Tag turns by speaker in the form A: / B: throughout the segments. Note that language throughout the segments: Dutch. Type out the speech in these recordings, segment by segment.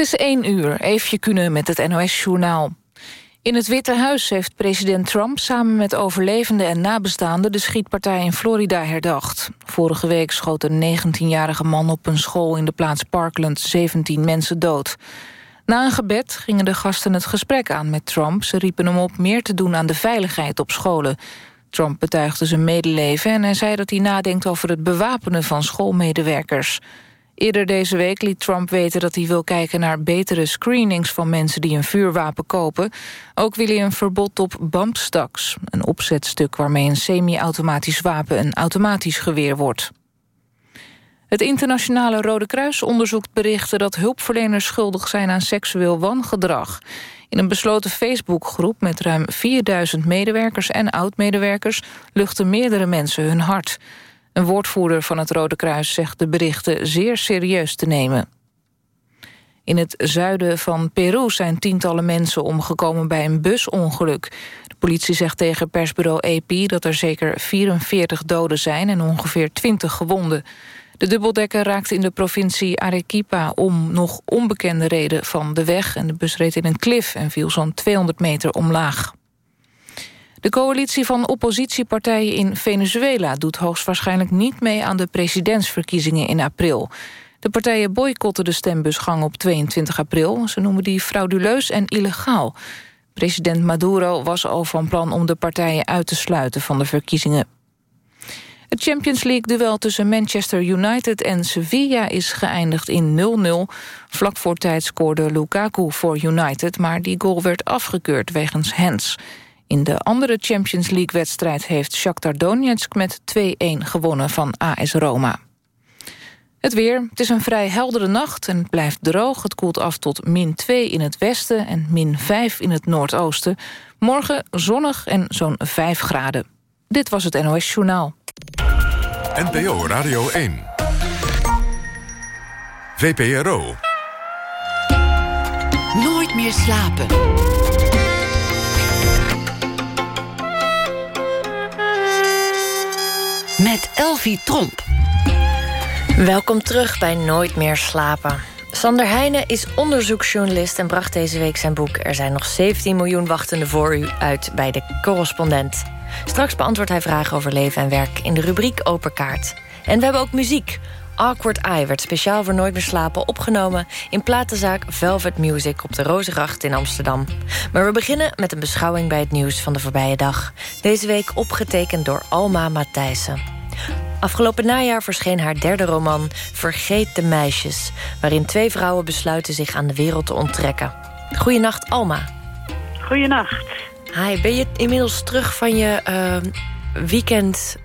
A: is één uur, Eefje Kunnen met het NOS-journaal. In het Witte Huis heeft president Trump samen met overlevenden en nabestaanden... de schietpartij in Florida herdacht. Vorige week schoot een 19-jarige man op een school in de plaats Parkland 17 mensen dood. Na een gebed gingen de gasten het gesprek aan met Trump. Ze riepen hem op meer te doen aan de veiligheid op scholen. Trump betuigde zijn medeleven en hij zei dat hij nadenkt over het bewapenen van schoolmedewerkers. Eerder deze week liet Trump weten dat hij wil kijken naar betere screenings van mensen die een vuurwapen kopen. Ook wil hij een verbod op bump stocks, een opzetstuk waarmee een semi-automatisch wapen een automatisch geweer wordt. Het internationale Rode Kruis onderzoekt berichten dat hulpverleners schuldig zijn aan seksueel wangedrag. In een besloten Facebookgroep met ruim 4000 medewerkers en oud-medewerkers luchten meerdere mensen hun hart. Een woordvoerder van het Rode Kruis zegt de berichten zeer serieus te nemen. In het zuiden van Peru zijn tientallen mensen omgekomen bij een busongeluk. De politie zegt tegen persbureau AP dat er zeker 44 doden zijn en ongeveer 20 gewonden. De dubbeldekker raakte in de provincie Arequipa om nog onbekende reden van de weg... en de bus reed in een klif en viel zo'n 200 meter omlaag. De coalitie van oppositiepartijen in Venezuela doet hoogstwaarschijnlijk niet mee aan de presidentsverkiezingen in april. De partijen boycotten de stembusgang op 22 april. Ze noemen die frauduleus en illegaal. President Maduro was al van plan om de partijen uit te sluiten van de verkiezingen. Het Champions League-duel tussen Manchester United en Sevilla is geëindigd in 0-0. Vlak voor tijd scoorde Lukaku voor United, maar die goal werd afgekeurd wegens hands. In de andere Champions League-wedstrijd heeft Shakhtar Donetsk met 2-1 gewonnen van AS Roma. Het weer. Het is een vrij heldere nacht en het blijft droog. Het koelt af tot min 2 in het westen en min 5 in het noordoosten. Morgen zonnig en zo'n 5 graden. Dit was het NOS Journaal.
B: NPO Radio 1. VPRO.
C: Nooit meer slapen. Met Elvie Tromp.
D: Welkom terug bij Nooit meer slapen. Sander Heijnen is onderzoeksjournalist en bracht deze week zijn boek... Er zijn nog 17 miljoen wachtende voor u uit bij de correspondent. Straks beantwoordt hij vragen over leven en werk in de rubriek Open Kaart. En we hebben ook muziek. Awkward Eye werd speciaal voor Nooit meer slapen opgenomen... in platenzaak Velvet Music op de Rozengracht in Amsterdam. Maar we beginnen met een beschouwing bij het nieuws van de voorbije dag. Deze week opgetekend door Alma Matthijssen. Afgelopen najaar verscheen haar derde roman Vergeet de meisjes... waarin twee vrouwen besluiten zich aan de wereld te onttrekken. Goedenacht, Alma.
E: Goedenacht.
D: Hi, ben je inmiddels terug van je uh, weekend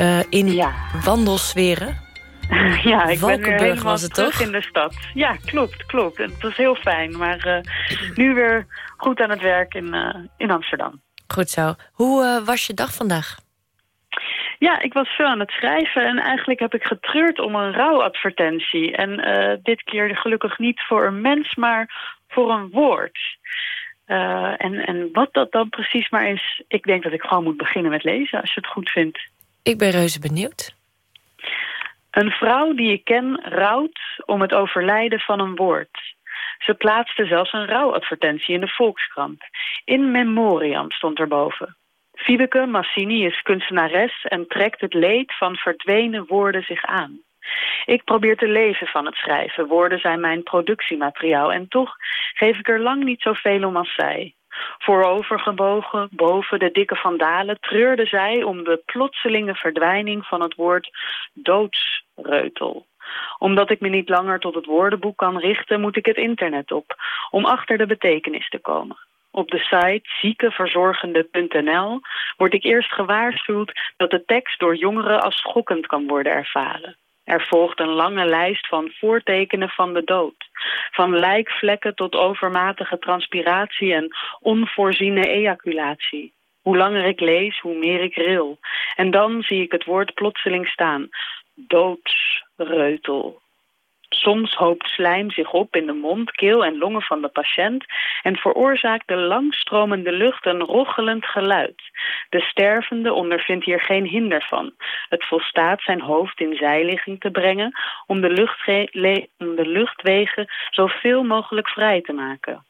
D: uh, in ja. wandelsferen?
E: Ja, ik ben weer helemaal
D: was het, toch?
E: in de stad. Ja, klopt, klopt. Het was heel fijn, maar uh, nu weer goed aan het werk in, uh, in Amsterdam.
D: Goed zo. Hoe was je dag vandaag?
E: Ja, ik was veel aan het schrijven en eigenlijk heb ik getreurd om een rouwadvertentie. En dit keer gelukkig niet voor een mens, maar voor een woord. Uh, en, en wat dat dan precies maar is... ik denk dat ik gewoon moet beginnen met lezen, als je het goed vindt.
D: Ik ben reuze benieuwd.
E: Een vrouw die ik ken rouwt om het overlijden van een woord. Ze plaatste zelfs een rouwadvertentie in de Volkskrant. In memoriam stond erboven. Fiebeke Massini is kunstenares en trekt het leed van verdwenen woorden zich aan. Ik probeer te leven van het schrijven. Woorden zijn mijn productiemateriaal. En toch geef ik er lang niet zoveel om als zij. Voorovergebogen, boven de dikke vandalen, treurde zij om de plotselinge verdwijning van het woord doodsreutel. Omdat ik me niet langer tot het woordenboek kan richten, moet ik het internet op, om achter de betekenis te komen. Op de site ziekenverzorgende.nl word ik eerst gewaarschuwd dat de tekst door jongeren als schokkend kan worden ervaren. Er volgt een lange lijst van voortekenen van de dood. Van lijkvlekken tot overmatige transpiratie en onvoorziene ejaculatie. Hoe langer ik lees, hoe meer ik ril. En dan zie ik het woord plotseling staan. Doodsreutel. Soms hoopt slijm zich op in de mond, keel en longen van de patiënt en veroorzaakt de langstromende lucht een rochelend geluid. De stervende ondervindt hier geen hinder van. Het volstaat zijn hoofd in zijligging te brengen om de, om de luchtwegen zoveel mogelijk vrij te maken.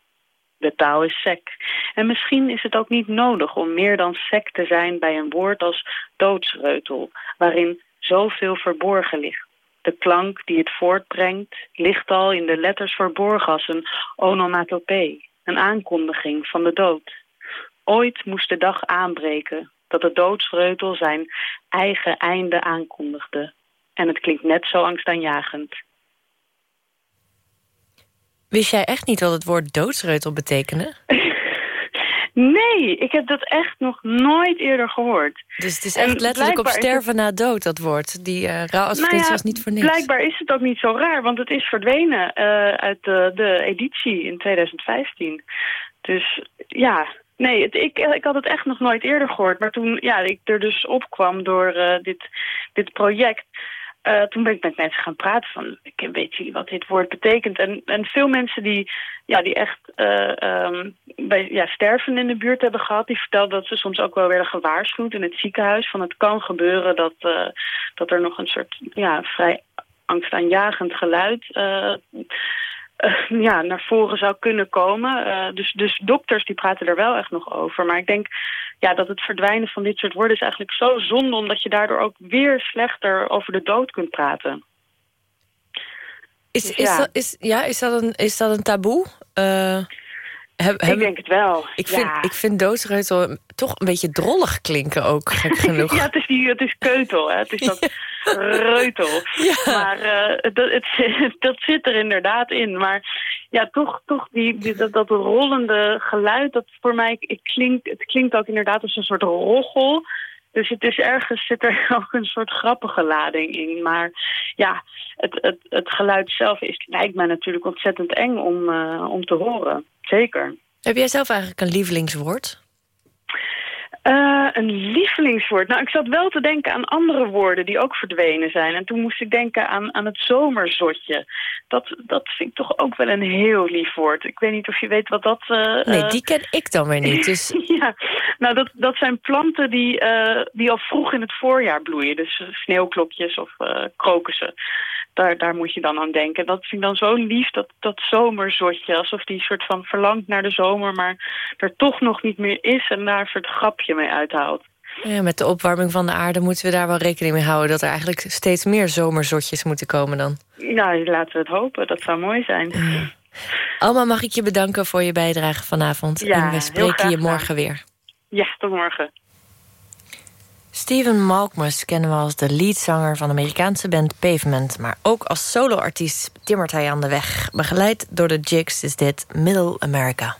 E: De taal is sec. En misschien is het ook niet nodig om meer dan sec te zijn bij een woord als doodsreutel, waarin zoveel verborgen ligt. De klank die het voortbrengt ligt al in de letters verborgen als een onomatopee, een aankondiging van de dood. Ooit moest de dag aanbreken dat de doodsreutel zijn eigen einde aankondigde. En het klinkt net zo angstaanjagend.
D: Wist jij echt niet wat het woord doodsreutel betekende?
E: Nee, ik heb dat echt nog nooit eerder gehoord.
D: Dus het is echt letterlijk op sterven na dood, dat woord. Die uh, rouwadvertentie nou was niet voor niks.
E: Blijkbaar is het ook niet zo raar, want het is verdwenen uh, uit de, de editie in 2015. Dus ja, Nee, het, ik, ik had het echt nog nooit eerder gehoord. Maar toen ja, ik er dus opkwam door uh, dit, dit project... Uh, toen ben ik met mensen gaan praten van, ik weet jullie wat dit woord betekent? En, en veel mensen die, ja, die echt uh, um, bij, ja, sterven in de buurt hebben gehad, die vertelden dat ze soms ook wel werden gewaarschuwd in het ziekenhuis. Van het kan gebeuren dat, uh, dat er nog een soort ja, vrij angstaanjagend geluid uh, ja, naar voren zou kunnen komen. Uh, dus, dus dokters die praten er wel echt nog over. Maar ik denk ja, dat het verdwijnen van dit soort woorden is eigenlijk zo zonde... omdat je daardoor ook weer slechter over de dood kunt praten.
D: Is, dus, is, dat, is, ja, is, dat, een, is dat een taboe? Uh,
E: heb, ik denk het wel.
D: Ik vind, ik vind doodsreutel toch een beetje drollig klinken ook, gek genoeg.
E: ja, het is, die, het is keutel, hè. het is dat reutel. Maar uh, dat, het, dat zit er inderdaad in. Maar ja, toch, toch die, die dat, dat rollende geluid, dat voor mij ik, klinkt, het klinkt ook inderdaad als een soort roggel. Dus het is ergens zit er ook een soort grappige lading in. Maar ja, het, het, het geluid zelf is, lijkt mij natuurlijk ontzettend eng om, uh, om te horen. Zeker.
D: Heb jij zelf eigenlijk een lievelingswoord?
E: Uh, een lievelingswoord? Nou, ik zat wel te denken aan andere woorden die ook verdwenen zijn. En toen moest ik denken aan, aan het zomerzotje. Dat, dat vind ik toch ook wel een heel lief woord. Ik weet niet of je weet wat dat... Uh,
D: nee, die ken ik dan weer niet. Dus...
E: ja, nou dat, dat zijn planten die, uh, die al vroeg in het voorjaar bloeien. Dus sneeuwklokjes of krokussen daar, daar moet je dan aan denken. Dat vind ik dan zo lief, dat, dat zomerzotje. Alsof die soort van verlangt naar de zomer, maar er toch nog niet meer is... en daar een soort grapje mee uithaalt.
D: Ja, met de opwarming van de aarde moeten we daar wel rekening mee houden... dat er eigenlijk steeds meer zomerzotjes moeten komen dan.
E: Nou, laten we het hopen. Dat zou mooi zijn.
D: Alma, mag ik je bedanken voor je bijdrage vanavond.
E: Ja,
D: en we spreken je morgen weer.
E: Ja, tot morgen.
D: Steven Malkmus kennen we als de leadzanger van de Amerikaanse band Pavement. Maar ook als soloartiest timmert hij aan de weg. Begeleid door de Jigs is dit Middle America.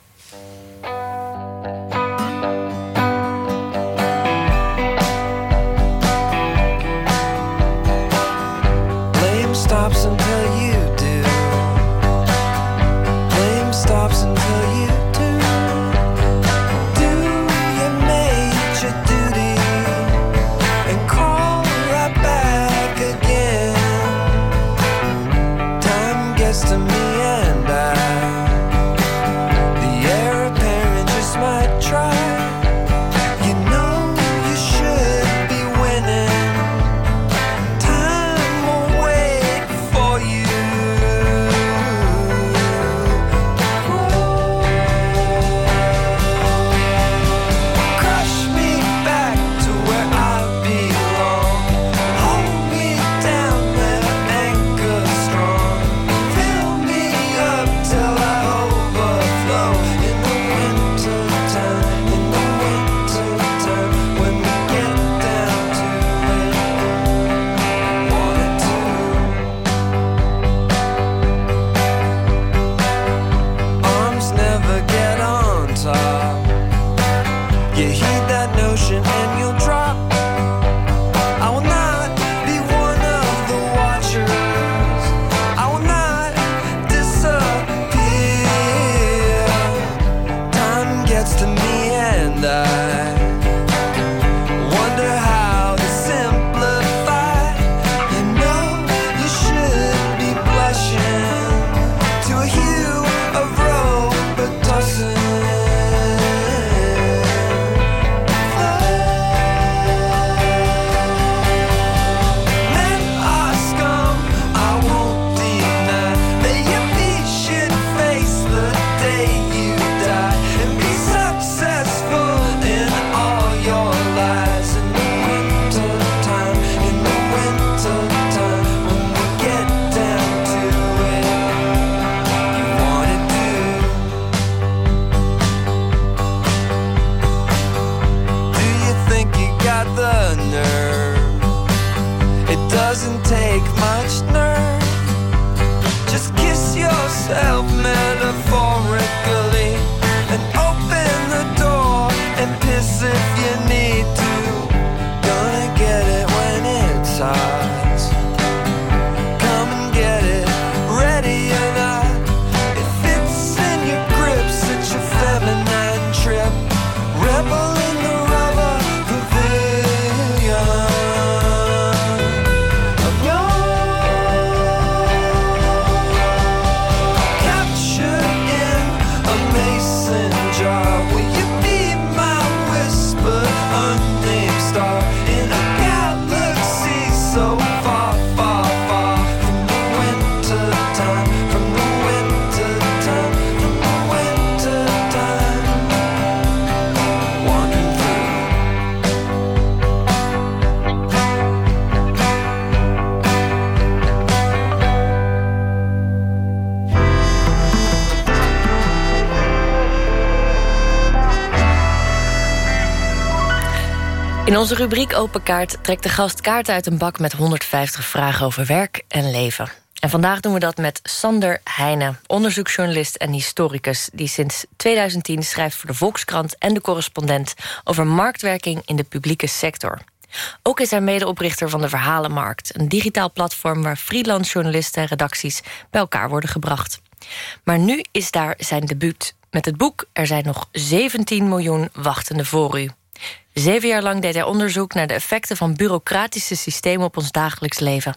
F: In
D: onze rubriek Open Kaart trekt de gast kaarten uit een bak... met 150 vragen over werk en leven. En vandaag doen we dat met Sander Heijnen, onderzoeksjournalist en historicus... die sinds 2010 schrijft voor de Volkskrant en de Correspondent... over marktwerking in de publieke sector. Ook is hij medeoprichter van de Verhalenmarkt... een digitaal platform waar freelance journalisten en redacties... bij elkaar worden gebracht. Maar nu is daar zijn debuut met het boek... Er zijn nog 17 miljoen wachtende voor u. Zeven jaar lang deed hij onderzoek naar de effecten van bureaucratische systemen op ons dagelijks leven.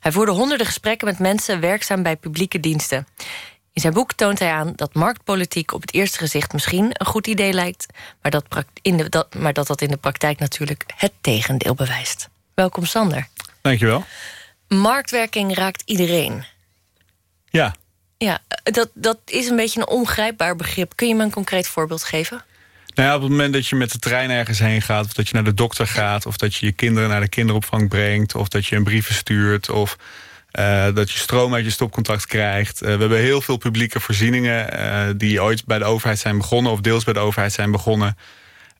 D: Hij voerde honderden gesprekken met mensen werkzaam bij publieke diensten. In zijn boek toont hij aan dat marktpolitiek op het eerste gezicht misschien een goed idee lijkt, maar dat, in de, dat, maar dat dat in de praktijk natuurlijk het tegendeel bewijst. Welkom Sander.
G: Dankjewel.
D: Marktwerking raakt iedereen.
G: Ja,
D: Ja, dat, dat is een beetje een ongrijpbaar begrip. Kun je me een concreet voorbeeld geven?
G: Nou ja, op het moment dat je met de trein ergens heen gaat... of dat je naar de dokter gaat... of dat je je kinderen naar de kinderopvang brengt... of dat je een brief verstuurt... of eh, dat je stroom uit je stopcontact krijgt. Eh, we hebben heel veel publieke voorzieningen... eh, die ooit bij de overheid zijn begonnen... of deels bij de overheid zijn begonnen...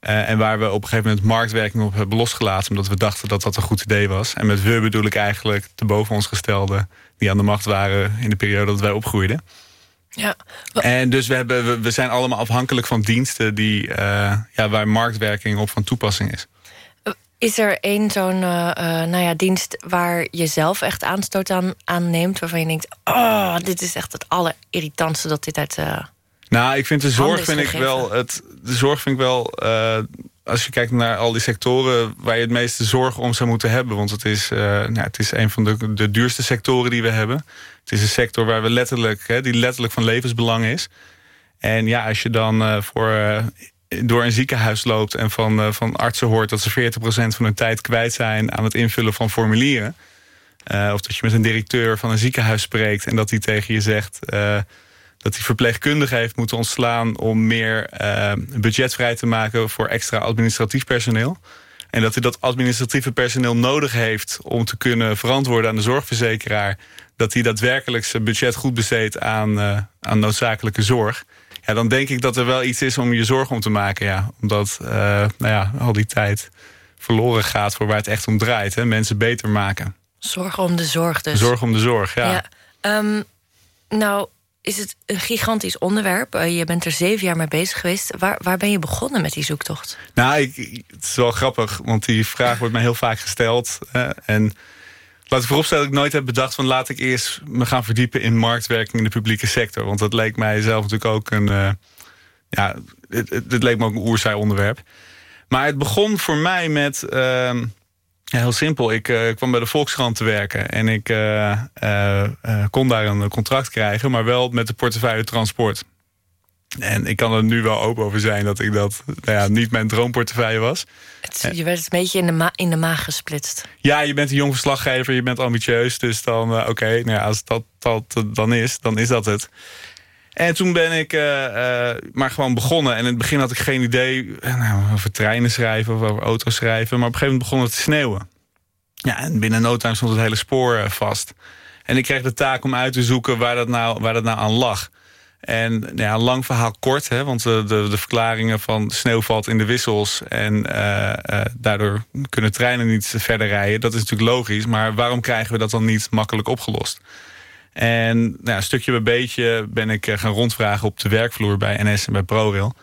G: En waar we op een gegeven moment marktwerking op hebben losgelaten... omdat we dachten dat dat een goed idee was. En met we bedoel ik eigenlijk de boven ons gestelden... die aan de macht waren in de periode dat wij opgroeiden.
D: Ja.
G: En dus we, hebben, we, zijn allemaal afhankelijk van diensten die, eh, ja, waar marktwerking op van toepassing is.
D: Is er één zo'n eh, eh, nou ja, dienst waar je zelf echt aanstoot aan, aan neemt... waarvan je denkt, oh, dit is echt het allerirritantste dat dit uit... eh,
G: Nou, ik vind de zorg vind ik wel. Het, de zorg vind ik wel. Als je kijkt naar al die sectoren waar je het meeste zorg om zou moeten hebben. Want het is, eh, nou, het is een van de, de duurste sectoren die we hebben. Het is een sector waar we letterlijk, hè, die letterlijk van levensbelang is. En ja, als je dan eh, voor, eh, door een ziekenhuis loopt en van, van artsen hoort dat ze 40% van hun tijd kwijt zijn aan het invullen van formulieren. Of dat je met een directeur van een ziekenhuis spreekt en dat hij tegen je zegt dat hij verpleegkundigen heeft moeten ontslaan om meer eh, budget vrij te maken voor extra administratief personeel. En dat hij dat administratieve personeel nodig heeft om te kunnen verantwoorden aan de zorgverzekeraar. Dat hij daadwerkelijk zijn budget goed besteedt aan, eh, aan noodzakelijke zorg. Ja, dan denk ik dat er wel iets is om je zorgen om te maken. Ja. Omdat eh, nou ja, al die tijd verloren gaat voor waar het echt om draait. Hè. Mensen beter maken.
D: zorgen om de zorg dus.
G: Zorg om de zorg, ja.
D: Ja. Ehm, nou, is het een gigantisch onderwerp. Eh, je bent er zeven jaar mee bezig geweest. Waar, waar ben je begonnen met die zoektocht?
G: Nou, ik, het is wel grappig, want die vraag wordt mij heel vaak gesteld. en laat ik vooropstellen dat ik nooit heb bedacht van... laat ik eerst me gaan verdiepen in marktwerking in de publieke sector. Want dat leek mij zelf natuurlijk ook een... eh, ja, het, het, leek me ook een oerzaai onderwerp. Maar het begon voor mij met... ja, heel simpel. Ik eh, kwam bij de Volkskrant te werken. En ik eh, eh, kon daar een contract krijgen, maar wel met de portefeuille transport. En ik kan er nu wel open over zijn dat ik dat nou ja, niet mijn droomportefeuille was.
D: Het, je werd een beetje in de, ma in de maag gesplitst.
G: Ja, je bent een jong verslaggever, je bent ambitieus. Dus dan, oké, nou ja, als dat, dat dan is, dan is dat het. En toen ben ik eh, eh, maar gewoon begonnen. En in het begin had ik geen idee eh, nou, over treinen schrijven of over auto's schrijven. Maar op een gegeven moment begon het te sneeuwen. Ja, en binnen no time stond het hele spoor vast. En ik kreeg de taak om uit te zoeken waar dat nou, waar dat nou aan lag. En ja, lang verhaal kort, hè, want de, de, verklaringen van sneeuw valt in de wissels... en daardoor kunnen treinen niet verder rijden. Dat is natuurlijk logisch, maar waarom krijgen we dat dan niet makkelijk opgelost? En nou, stukje bij beetje ben ik gaan rondvragen op de werkvloer bij NS en bij ProRail.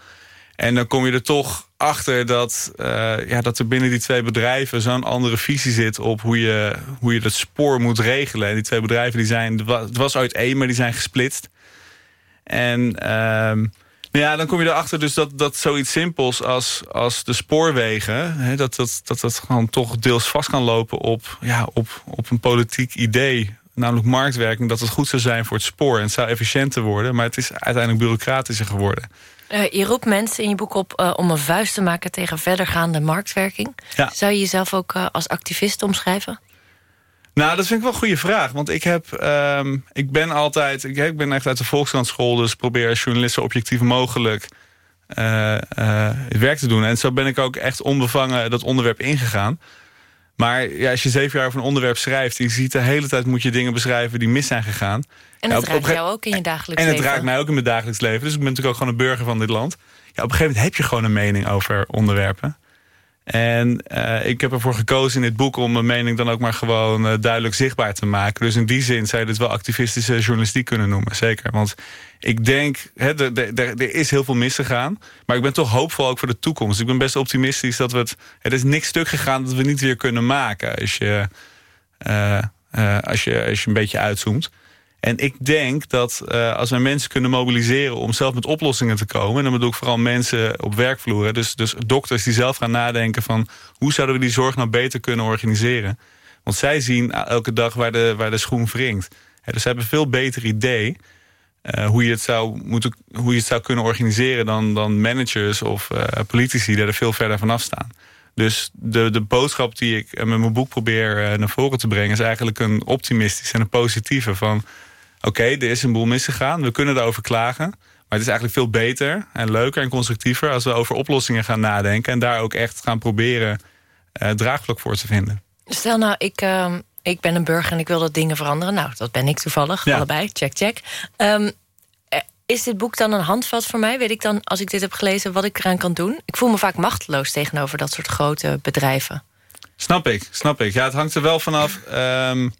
G: En dan kom je er toch achter dat, uh, ja, dat er binnen die twee bedrijven... zo'n andere visie zit op hoe je, hoe je dat spoor moet regelen. En die twee bedrijven die zijn, het was uit één, maar die zijn gesplitst. En uh, ja, dan kom je erachter dus dat, dat zoiets simpels als, als de spoorwegen... Hè, dat, dat, dat dat gewoon toch deels vast kan lopen op, ja, op, op een politiek idee namelijk marktwerking, dat het goed zou zijn voor het spoor. En het zou efficiënter worden, maar het is uiteindelijk bureaucratischer geworden.
D: Uh, je roept mensen in je boek op uh, om een vuist te maken tegen verdergaande marktwerking.
G: Ja.
D: Zou je jezelf ook uh, als activist omschrijven?
G: Nou, dat vind ik wel een goede vraag. Want ik, heb, um, ik ben altijd... Ik, ik, ben echt uit de Volkskrant dus probeer als journalist zo objectief mogelijk het werk te doen. En zo ben ik ook echt onbevangen dat onderwerp ingegaan. Maar ja, als je zeven jaar over een onderwerp schrijft... je ziet de hele tijd moet je dingen beschrijven die mis zijn gegaan.
D: En dat ja, raakt jou ook in je dagelijks
G: leven.
D: En
G: het raakt mij ook in mijn dagelijks leven. Dus ik ben natuurlijk ook gewoon een burger van dit land. Ja, op een gegeven moment heb je gewoon een mening over onderwerpen. En uh, ik heb ervoor gekozen in dit boek om mijn mening dan ook maar gewoon uh, duidelijk zichtbaar te maken. Dus in die zin zou je dit wel activistische journalistiek kunnen noemen. Zeker, want ik denk, er is heel veel misgegaan. Maar ik ben toch hoopvol ook voor de toekomst. Ik ben best optimistisch dat we het... Er is niks stuk gegaan dat we niet weer kunnen maken. Als je, uh, als je, als je een beetje uitzoomt. En ik denk dat uh, als wij mensen kunnen mobiliseren om zelf met oplossingen te komen... en dan bedoel ik vooral mensen op werkvloeren... dus, dus dokters die zelf gaan nadenken van... hoe zouden we die zorg nou beter kunnen organiseren? Want zij zien elke dag waar de, waar de schoen wringt. dus ze hebben een veel beter idee... Uh, hoe, je het zou hoe je het zou kunnen organiseren dan, dan managers of politici die er veel verder vanaf staan. Dus de, de boodschap die ik met mijn boek probeer naar voren te brengen... is eigenlijk een optimistische en een positieve van oké, okay, er is een boel misgegaan. We kunnen daarover klagen. Maar het is eigenlijk veel beter en leuker en constructiever... als we over oplossingen gaan nadenken... en daar ook echt gaan proberen uh, draagvlak voor te vinden.
D: Stel nou, ik, uh, ik ben een burger en ik wil dat dingen veranderen. Nou, dat ben ik toevallig, ja. allebei, check, check. Um, is dit boek dan een handvat voor mij? Weet ik dan, als ik dit heb gelezen, wat ik eraan kan doen? Ik voel me vaak machteloos tegenover dat soort grote bedrijven.
G: Snap ik, snap ik. Ja, het hangt er wel vanaf... Um,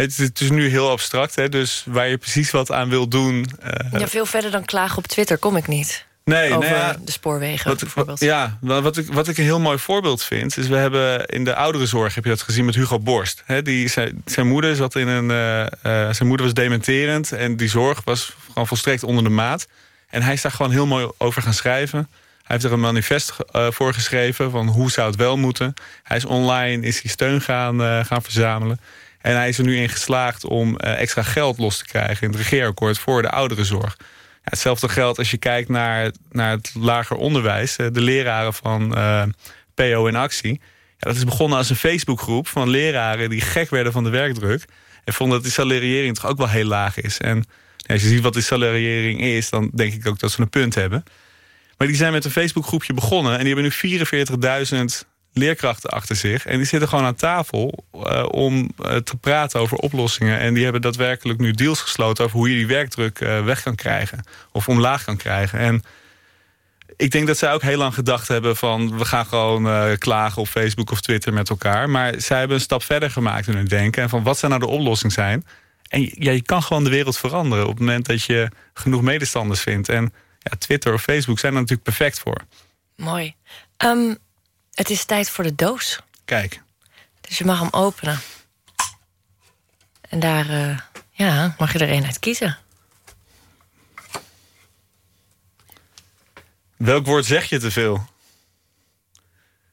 G: het, het, is nu heel abstract, hè, dus waar je precies wat aan wil doen...
D: Uh... Ja, veel verder dan klagen op Twitter kom ik niet.
G: Nee,
D: Over
G: ja,
D: de spoorwegen
G: wat,
D: bijvoorbeeld.
G: Ja, wat ik, wat ik een heel mooi voorbeeld vind... is we hebben in de ouderenzorg, heb je dat gezien met Hugo Borst. Hè, die, zijn, zijn moeder zat in een... Uh, uh, zijn moeder was dementerend en die zorg was gewoon volstrekt onder de maat. En hij is daar gewoon heel mooi over gaan schrijven. Hij heeft er een manifest voor geschreven van hoe zou het wel moeten. Hij is online, is hij steun gaan, gaan verzamelen. En hij is er nu in geslaagd om uh, extra geld los te krijgen in het regeerakkoord voor de ouderenzorg. Ja, hetzelfde geldt als je kijkt naar, naar het lager onderwijs. Uh, de leraren van uh, PO in actie. Ja, dat is begonnen als een Facebookgroep van leraren die gek werden van de werkdruk. En vonden dat die salariering toch ook wel heel laag is. En ja, als je ziet wat die salariering is, dan denk ik ook dat ze een punt hebben. Maar die zijn met een Facebookgroepje begonnen en die hebben nu 44.000 leerkrachten achter zich. En die zitten gewoon aan tafel uh, om uh, te praten over oplossingen. En die hebben daadwerkelijk nu deals gesloten... over hoe je die werkdruk uh, weg kan krijgen. Of omlaag kan krijgen. En ik denk dat zij ook heel lang gedacht hebben van... we gaan gewoon klagen op Facebook of Twitter met elkaar. Maar zij hebben een stap verder gemaakt in hun denken. En van wat zou nou de oplossing zijn? En ja, je kan gewoon de wereld veranderen... op het moment dat je genoeg medestanders vindt. En ja, Twitter of Facebook zijn er natuurlijk perfect voor.
D: Mooi. Um... Het is tijd voor de doos.
G: Kijk.
D: Dus je mag hem openen. En daar uh, ja, mag je er een uit kiezen.
G: Welk woord zeg je te veel?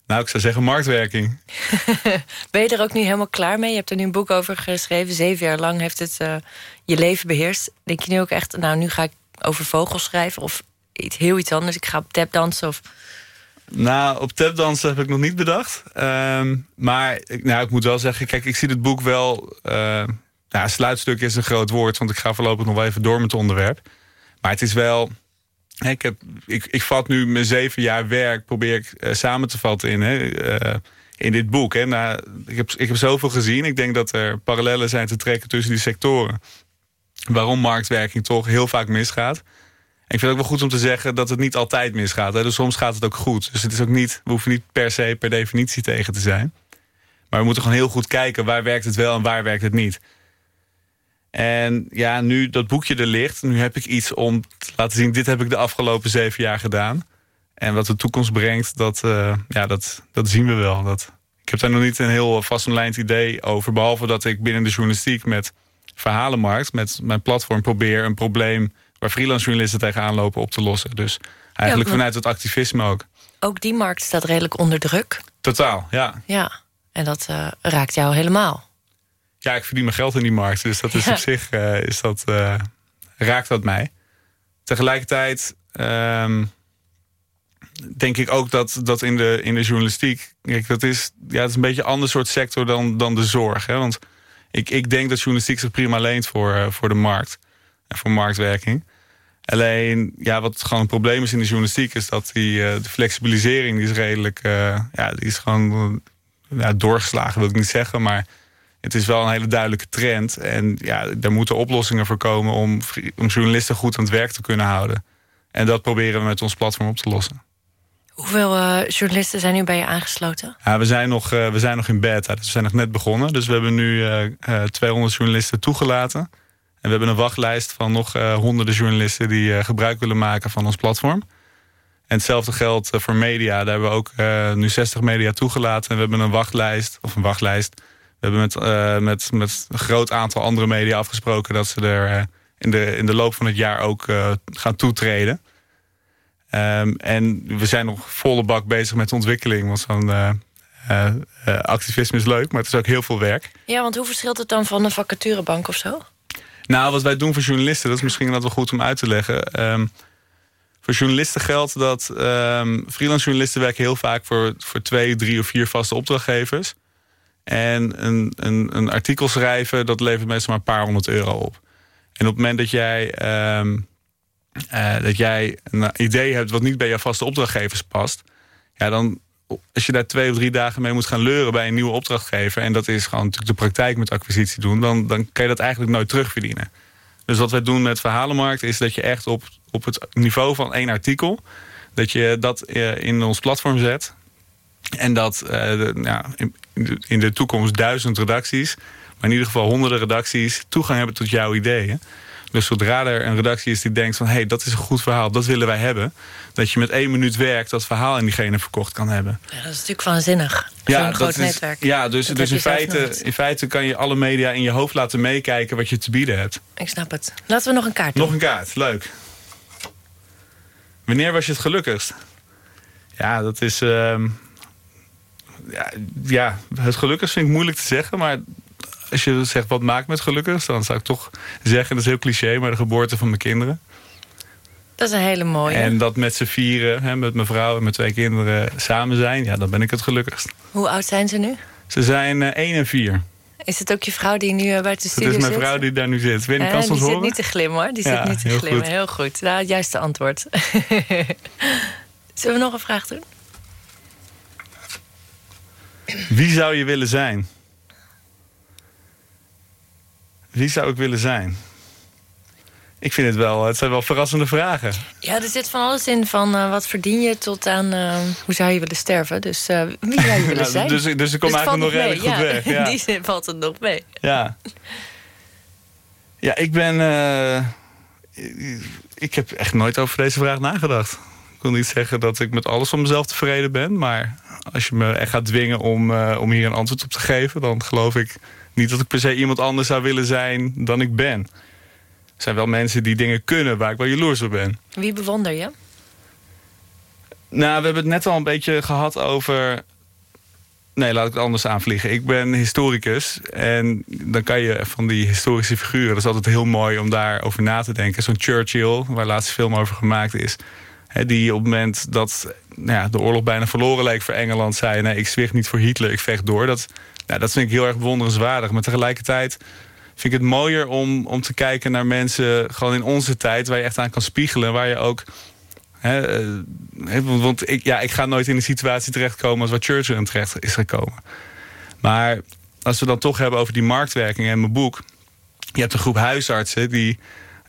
G: Nou, ik zou zeggen marktwerking.
D: ben je er ook nu helemaal klaar mee? Je hebt er nu een boek over geschreven. Zeven jaar lang heeft het uh, je leven beheerst. Denk je nu ook echt, nou, nu ga ik over vogels schrijven... of iets, heel iets anders, ik ga op tap dansen... of
G: nou, op tapdansen heb ik nog niet bedacht. Um, maar nou, ik moet wel zeggen, kijk, ik zie het boek wel... Uh, nou, sluitstuk is een groot woord, want ik ga voorlopig nog wel even door met het onderwerp. Maar het is wel... Ik, heb, ik, ik vat nu mijn zeven jaar werk, probeer ik uh, samen te vatten in, hè, uh, in dit boek. Hè. Nou, ik, heb, ik heb zoveel gezien. Ik denk dat er parallellen zijn te trekken tussen die sectoren. Waarom marktwerking toch heel vaak misgaat. Ik vind het ook wel goed om te zeggen dat het niet altijd misgaat. Hè? Dus soms gaat het ook goed. Dus het is ook niet, we hoeven niet per se per definitie tegen te zijn. Maar we moeten gewoon heel goed kijken waar werkt het wel en waar werkt het niet. En ja, nu dat boekje er ligt, nu heb ik iets om te laten zien... dit heb ik de afgelopen zeven jaar gedaan. En wat de toekomst brengt, dat, uh, ja, dat, dat zien we wel. Dat, ik heb daar nog niet een heel vastlijnd idee over. Behalve dat ik binnen de journalistiek met Verhalenmarkt... met mijn platform probeer een probleem... waar freelance journalisten tegenaan lopen op te lossen. Dus eigenlijk vanuit het activisme ook.
D: Ook die markt staat redelijk onder druk.
G: Totaal, ja.
D: Ja, en dat uh, raakt jou helemaal.
G: Ja, ik verdien mijn geld in die markt. Dus dat is ja. op zich uh, is dat, uh, raakt dat mij. Tegelijkertijd um, denk ik ook dat, dat in, de, in de journalistiek... Kijk, dat is, ja, het is een beetje een ander soort sector dan, dan de zorg. Hè? Want ik, ik denk dat journalistiek zich prima leent voor, voor de markt. En voor marktwerking. Alleen, ja, wat gewoon een probleem is in de journalistiek... is dat die, uh, de flexibilisering die is redelijk... Uh, ja, die is gewoon ja, doorgeslagen, wil ik niet zeggen. Maar het is wel een hele duidelijke trend. En ja, daar moeten oplossingen voor komen... om, om journalisten goed aan het werk te kunnen houden. En dat proberen we met ons platform op te lossen.
D: Hoeveel uh, journalisten zijn nu bij je aangesloten?
G: Ja, we, zijn nog, uh, we zijn nog in beta, dus we zijn nog net begonnen. Dus we hebben nu uh, 200 journalisten toegelaten. En we hebben een wachtlijst van nog honderden journalisten... die gebruik willen maken van ons platform. En hetzelfde geldt voor media. Daar hebben we ook nu 60 media toegelaten. En we hebben een wachtlijst, of een wachtlijst... We hebben met, met, met een groot aantal andere media afgesproken... dat ze er in, de, in de loop van het jaar ook gaan toetreden... Um, en we zijn nog volle bak bezig met de ontwikkeling. Want zo'n activisme is leuk, maar het is ook heel veel werk.
D: Ja, want hoe verschilt het dan van een vacaturebank of zo?
G: Nou, wat wij doen voor journalisten, dat is misschien dat wel goed om uit te leggen. Um, voor journalisten geldt dat um, freelance journalisten werken heel vaak voor, voor twee, drie of vier vaste opdrachtgevers. En een, een, een artikel schrijven, dat levert meestal maar een paar honderd euro op. En op het moment dat jij uh, dat jij een idee hebt wat niet bij jouw vaste opdrachtgevers past... ja, dan als je daar twee of drie dagen mee moet gaan leuren bij een nieuwe opdrachtgever... en dat is gewoon natuurlijk de praktijk met acquisitie doen... dan, dan kan je dat eigenlijk nooit terugverdienen. Dus wat wij doen met Verhalenmarkt is dat je echt op, op het niveau van één artikel... dat je dat in ons platform zet... en dat de, nou, in, in de toekomst duizend redacties... maar in ieder geval honderden redacties toegang hebben tot jouw ideeën... Dus zodra er een redactie is die denkt van... hé, hey, dat is een goed verhaal, dat willen wij hebben... dat je met één minuut werk dat verhaal in diegene verkocht kan hebben.
D: Ja, dat is natuurlijk waanzinnig. Ja, een groot
G: is,
D: netwerk.
G: Ja, dus, dus in, feite, in feite kan je alle media in je hoofd laten meekijken... wat je te bieden hebt.
D: Ik snap het. Laten we nog een kaart doen.
G: Nog een kaart, leuk. Wanneer was je het gelukkigst? Ja, dat is... Uh, ja, ja, het gelukkigst vind ik moeilijk te zeggen... maar als je zegt wat maakt me het gelukkig, dan zou ik toch zeggen, dat is heel cliché, maar de geboorte van mijn kinderen.
D: Dat is een hele mooie.
G: En dat met z'n vieren, hè, met mijn vrouw en mijn twee kinderen samen zijn, ja, dan ben ik het gelukkigst.
D: Hoe oud zijn ze nu?
G: Ze zijn uh, 1 en 4.
D: Is het ook je vrouw die nu uh, buiten de studio
G: zit? Het is mijn vrouw die daar nu zit. Weet je,
D: uh,
G: kan
D: die
G: zit
D: horen? niet te glimmen hoor. Die
G: ja,
D: zit niet te
G: heel
D: glimmen.
G: Goed.
D: Heel goed. Nou, het juiste antwoord. Zullen we nog een vraag doen?
G: Wie zou je willen zijn? Wie zou ik willen zijn? Ik vind het wel, het zijn wel verrassende vragen.
D: Ja, er zit van alles in, van uh, wat verdien je tot aan uh, hoe zou je willen sterven. Dus uh, wie zou je willen
G: nou,
D: zijn?
G: Dus, dus ik kom dus eigenlijk nog redelijk goed
D: ja,
G: weg. Ja.
D: Die zin valt het nog mee.
G: Ja, ja ik ben... ik heb echt nooit over deze vraag nagedacht. Ik wil niet zeggen dat ik met alles van mezelf tevreden ben. Maar als je me echt gaat dwingen om, om hier een antwoord op te geven... dan geloof ik niet dat ik per se iemand anders zou willen zijn dan ik ben. Er zijn wel mensen die dingen kunnen waar ik wel jaloers op ben.
D: Wie bewonder je?
G: Nou, we hebben het net al een beetje gehad over... Nee, laat ik het anders aanvliegen. Ik ben historicus en dan kan je van die historische figuren... dat is altijd heel mooi om daarover na te denken. Zo'n Churchill, waar de laatste film over gemaakt is... Die op het moment dat nou ja, de oorlog bijna verloren leek voor Engeland... zei, nee, ik zwicht niet voor Hitler, ik vecht door. Dat, nou, dat vind ik heel erg bewonderenswaardig. Maar tegelijkertijd vind ik het mooier om, om te kijken naar mensen... gewoon in onze tijd, waar je echt aan kan spiegelen. Waar je ook... Uh, want ik, ja, ik ga nooit in een situatie terechtkomen... als waar Churchill in terecht is gekomen. Maar als we dan toch hebben over die marktwerking en mijn boek... je hebt een groep huisartsen die...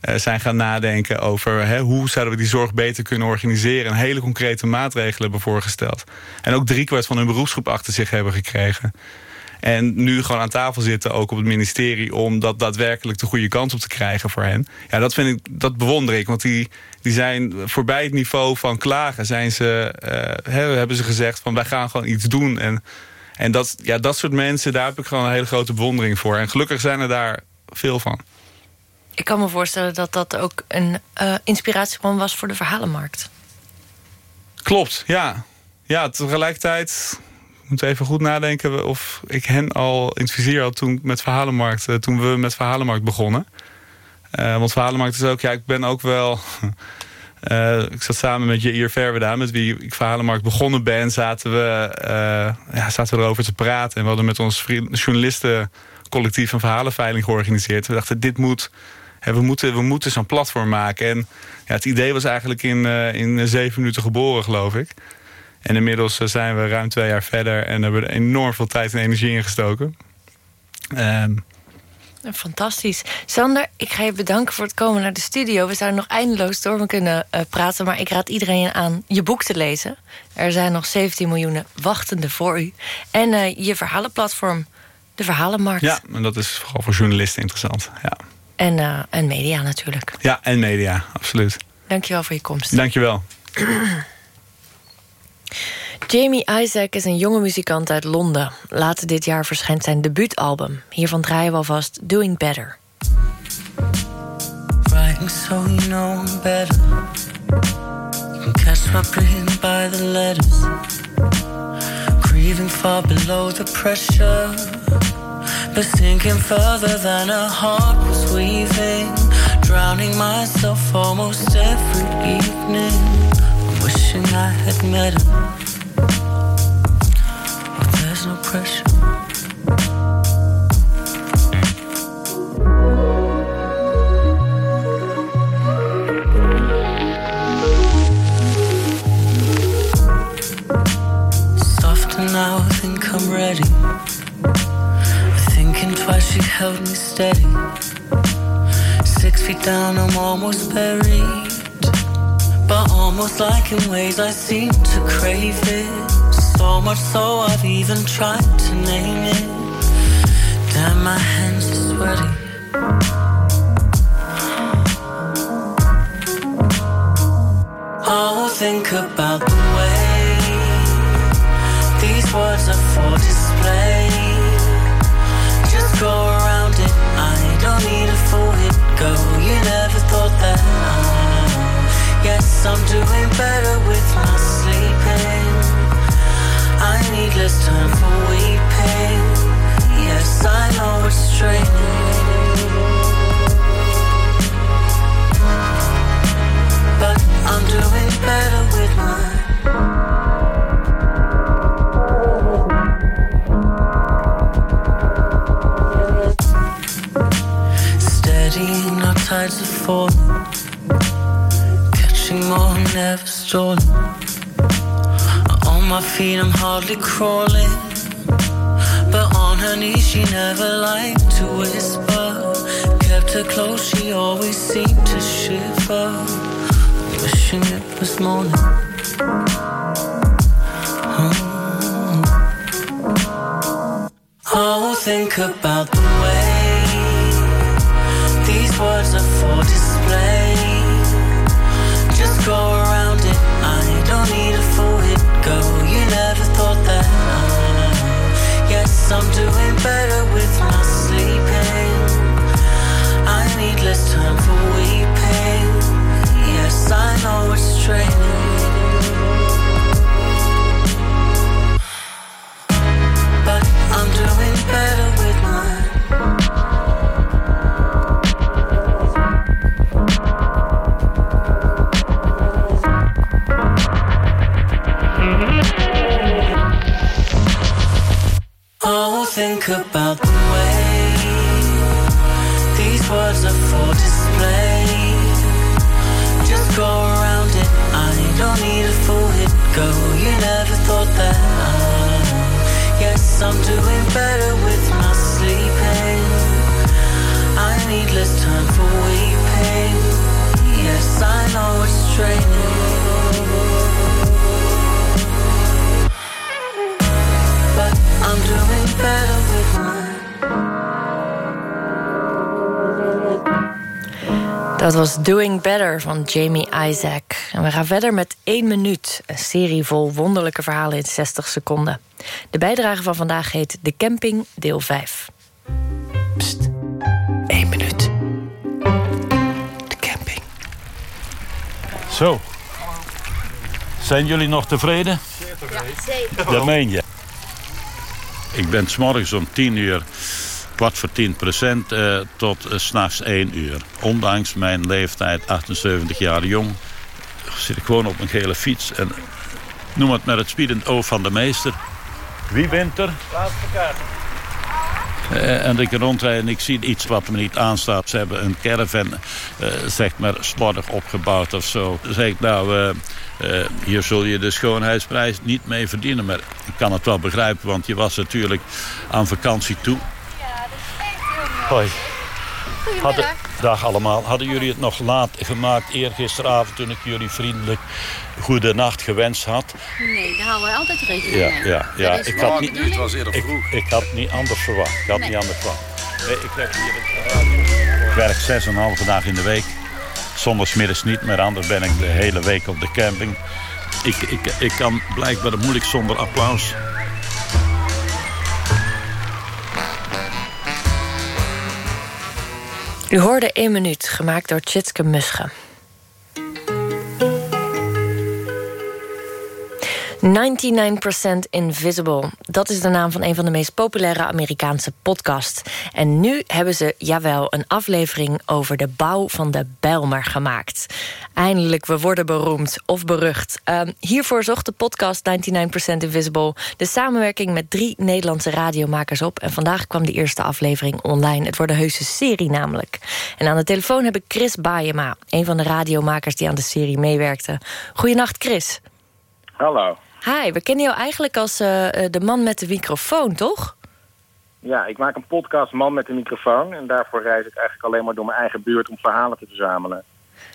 G: Uh, zijn gaan nadenken over hè, hoe zouden we die zorg beter kunnen organiseren. En hele concrete maatregelen hebben voorgesteld. En ook driekwart van hun beroepsgroep achter zich hebben gekregen. En nu gewoon aan tafel zitten, ook op het ministerie... om dat daadwerkelijk de goede kant op te krijgen voor hen. Ja, dat vind ik, dat bewonder ik. Want die, die zijn voorbij het niveau van klagen. Zijn ze, uh, hebben ze gezegd van wij gaan gewoon iets doen. En, en dat, ja, dat soort mensen, daar heb ik gewoon een hele grote bewondering voor. En gelukkig zijn er daar veel van.
H: Ik kan me voorstellen dat dat ook een uh, inspiratiebron was voor de verhalenmarkt.
G: Klopt, ja. Ja, tegelijkertijd moet even goed nadenken of ik hen al in het vizier had toen met Verhalenmarkt, uh, toen we met Verhalenmarkt begonnen. Uh, want Verhalenmarkt is ook, ja, ik ben ook wel. Ik zat samen met Jair Verweda, met wie ik Verhalenmarkt begonnen ben, zaten we, ja, zaten we erover te praten. En we hadden met ons journalistencollectief een verhalenveiling georganiseerd. We dachten, dit moet, we moeten, we moeten zo'n platform maken. En ja, het idee was eigenlijk in, in zeven minuten geboren, geloof ik. En inmiddels eh, zijn we ruim twee jaar verder en hebben er enorm veel tijd en energie in gestoken. Um,
H: Fantastisch. Sander, ik ga je bedanken voor het komen naar de studio. We zouden nog eindeloos door kunnen uh, praten... maar ik raad iedereen aan je boek te lezen. Er zijn nog 17 miljoen wachtende voor u. En uh, je verhalenplatform, de Verhalenmarkt.
G: Ja, en dat is vooral voor journalisten interessant. Ja.
H: En, uh, en media natuurlijk.
G: Ja, en media, absoluut.
H: Dankjewel voor je komst.
G: Dankjewel.
H: Jamie Isaac is een jonge muzikant uit Londen. Later dit jaar verschijnt zijn debuutalbum. Hiervan draaien we alvast Doing Better. Writing so you know better You can catch my breathing by the letters Grieving far below the pressure But sinking further than a heart was weaving Drowning myself almost every evening Wishing I had met him But there's no pressure. Softer now, I think I'm ready. She held me steady. Six feet down, I'm almost buried. But almost like in ways I seem to crave it. So much so I've even tried to name it. Damn, my hands are sweaty. Oh, think about the way these words are for better with my sleeping. I need less time for weeping. Yes, I know it's draining.
D: Dat was Doing Better van Jamie Isaac. En we gaan verder met 1 minuut. Een serie vol wonderlijke verhalen in 60 seconden. De bijdrage van vandaag heet De Camping, deel 5.
C: Pst, 1 minuut. De camping.
I: Zo. Zijn jullie nog tevreden? Ja, zeker. Dat meen je. Ik ben s'morgens om 10 uur, kwart voor 10 procent, eh, tot uh, s'nachts 1 uur. Ondanks mijn leeftijd, 78 jaar jong, zit ik gewoon op een gele fiets. En noem het met het spiedend oog van de meester. Wie wint er? Laatste kaart. Uh, en ik rondrijd en ik zie iets wat me niet aanstaat. Ze hebben een caravan, uh, zeg maar, slordig opgebouwd of zo. Dan zeg ik, nou, uh, hier zul je de schoonheidsprijs niet mee verdienen. Maar ik kan het wel begrijpen, want je was natuurlijk aan vakantie toe. Hoi. Hadden, dag allemaal. Hadden jullie het nog laat gemaakt eergisteravond... toen ik jullie vriendelijk goede nacht gewenst had?
J: Nee, daar houden wij altijd rekening
I: ja, mee. Ja, ja. Ik, had niet, het was eerder vroeg. Ik, ik, had niet anders verwacht. Ik had nee. niet anders verwacht. Nee, ik, heb hier het, ik werk zes en een halve dag in de week. Zondagsmiddags niet meer, anders ben ik de hele week op de camping. Ik, ik, ik kan blijkbaar moeilijk zonder applaus.
D: U hoorde 1 minuut, gemaakt door Tjitske Musche. 99% Invisible. Dat is de naam van een van de meest populaire Amerikaanse podcasts. En nu hebben ze, jawel, een aflevering over de bouw van de Bijlmer gemaakt. Eindelijk, we worden beroemd of berucht. Uh, hiervoor zocht de podcast 99% Invisible... de samenwerking met drie Nederlandse radiomakers op... en vandaag kwam de eerste aflevering online. Het wordt een heuse serie namelijk. En aan de telefoon heb ik Chris Baayema... een van de radiomakers die aan de serie meewerkte. Goedenacht, Chris.
K: Hallo.
D: Hi, we kennen jou eigenlijk als uh, de man met de microfoon, toch?
K: Ja, ik maak een podcast Man met de microfoon. En daarvoor reis ik eigenlijk alleen maar door mijn eigen buurt om verhalen te verzamelen.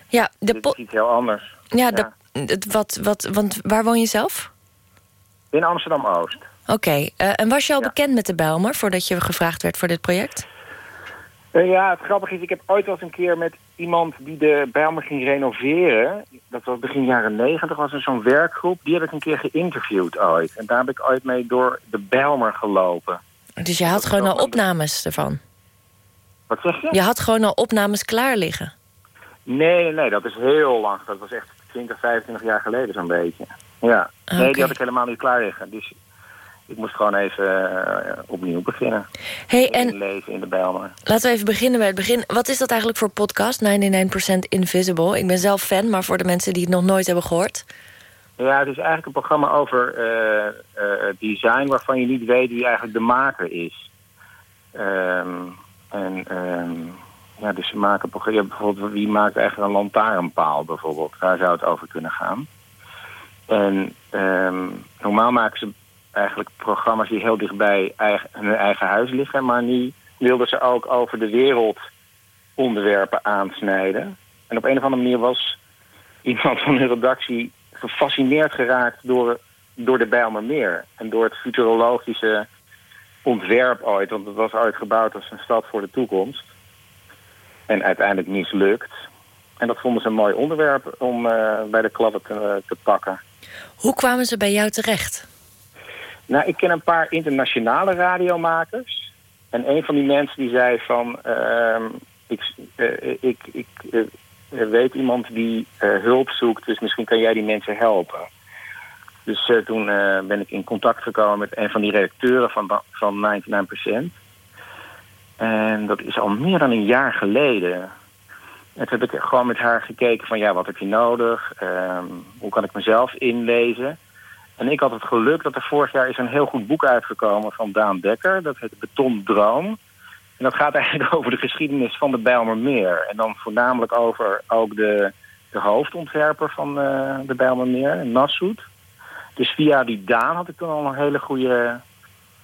D: Ja, de
K: Dit is iets heel anders.
D: Ja, ja. De, wat, wat, want waar woon je zelf?
K: In Amsterdam-Oost.
D: Oké, okay. uh, en was je al ja. bekend met de Bijlmer voordat je gevraagd werd voor dit project?
K: Uh, ja, het grappige is, ik heb ooit wel eens een keer met iemand die de Bijlmer ging renoveren. Dat was begin jaren negentig, was er zo'n werkgroep. Die heb ik een keer geïnterviewd ooit. En daar heb ik ooit mee door de Bijlmer gelopen.
D: Dus je had dat gewoon al opnames ervan?
K: Wat zeg je?
D: Je had gewoon al opnames klaar liggen?
K: Nee, nee, dat is heel lang. Dat was echt 20, 25 jaar geleden zo'n beetje. Ja, nee, die had ik helemaal niet klaar liggen. Dus ik moest gewoon even uh, opnieuw beginnen.
D: Hey, en
K: leven in de Bijlmer.
D: Laten we even beginnen bij het begin. Wat is dat eigenlijk voor podcast, 99% Invisible? Ik ben zelf fan, maar voor de mensen die het nog nooit hebben gehoord...
K: Ja, het is eigenlijk een programma over uh, uh, design... waarvan je niet weet wie eigenlijk de maker is. Um, en um, ja, dus ze maken ja, bijvoorbeeld... wie maakt eigenlijk een lantaarnpaal bijvoorbeeld? Daar zou het over kunnen gaan. En um, normaal maken ze eigenlijk programma's die heel dichtbij eigen, hun eigen huis liggen. Maar nu wilden ze ook over de wereld onderwerpen aansnijden. En op een of andere manier was iemand van hun redactie gefascineerd geraakt door, door de Bijlmermeer. En door het futurologische ontwerp ooit. Want het was ooit gebouwd als een stad voor de toekomst. En uiteindelijk mislukt. En dat vonden ze een mooi onderwerp om uh, bij de kladden te pakken.
D: Hoe kwamen ze bij jou terecht?
K: Nou, ik ken een paar internationale radiomakers. En een van die mensen die zei van... Uh, ik, uh, ik, ik uh, weet iemand die hulp zoekt, dus misschien kan jij die mensen helpen. Dus toen ben ik in contact gekomen met een van die redacteuren van, van 99%. En dat is al meer dan een jaar geleden. En toen heb ik gewoon met haar gekeken van... ja, wat heb je nodig? Ehm, hoe kan ik mezelf inlezen? En ik had het geluk dat er vorig jaar is een heel goed boek uitgekomen van Daan Dekker. Dat heet Beton Droom. En dat gaat eigenlijk over de geschiedenis van de Bijlmermeer. En dan voornamelijk over ook de, de hoofdontwerper van uh, de Bijlmermeer, Nassoud. Dus via die Daan had ik toen al een hele goede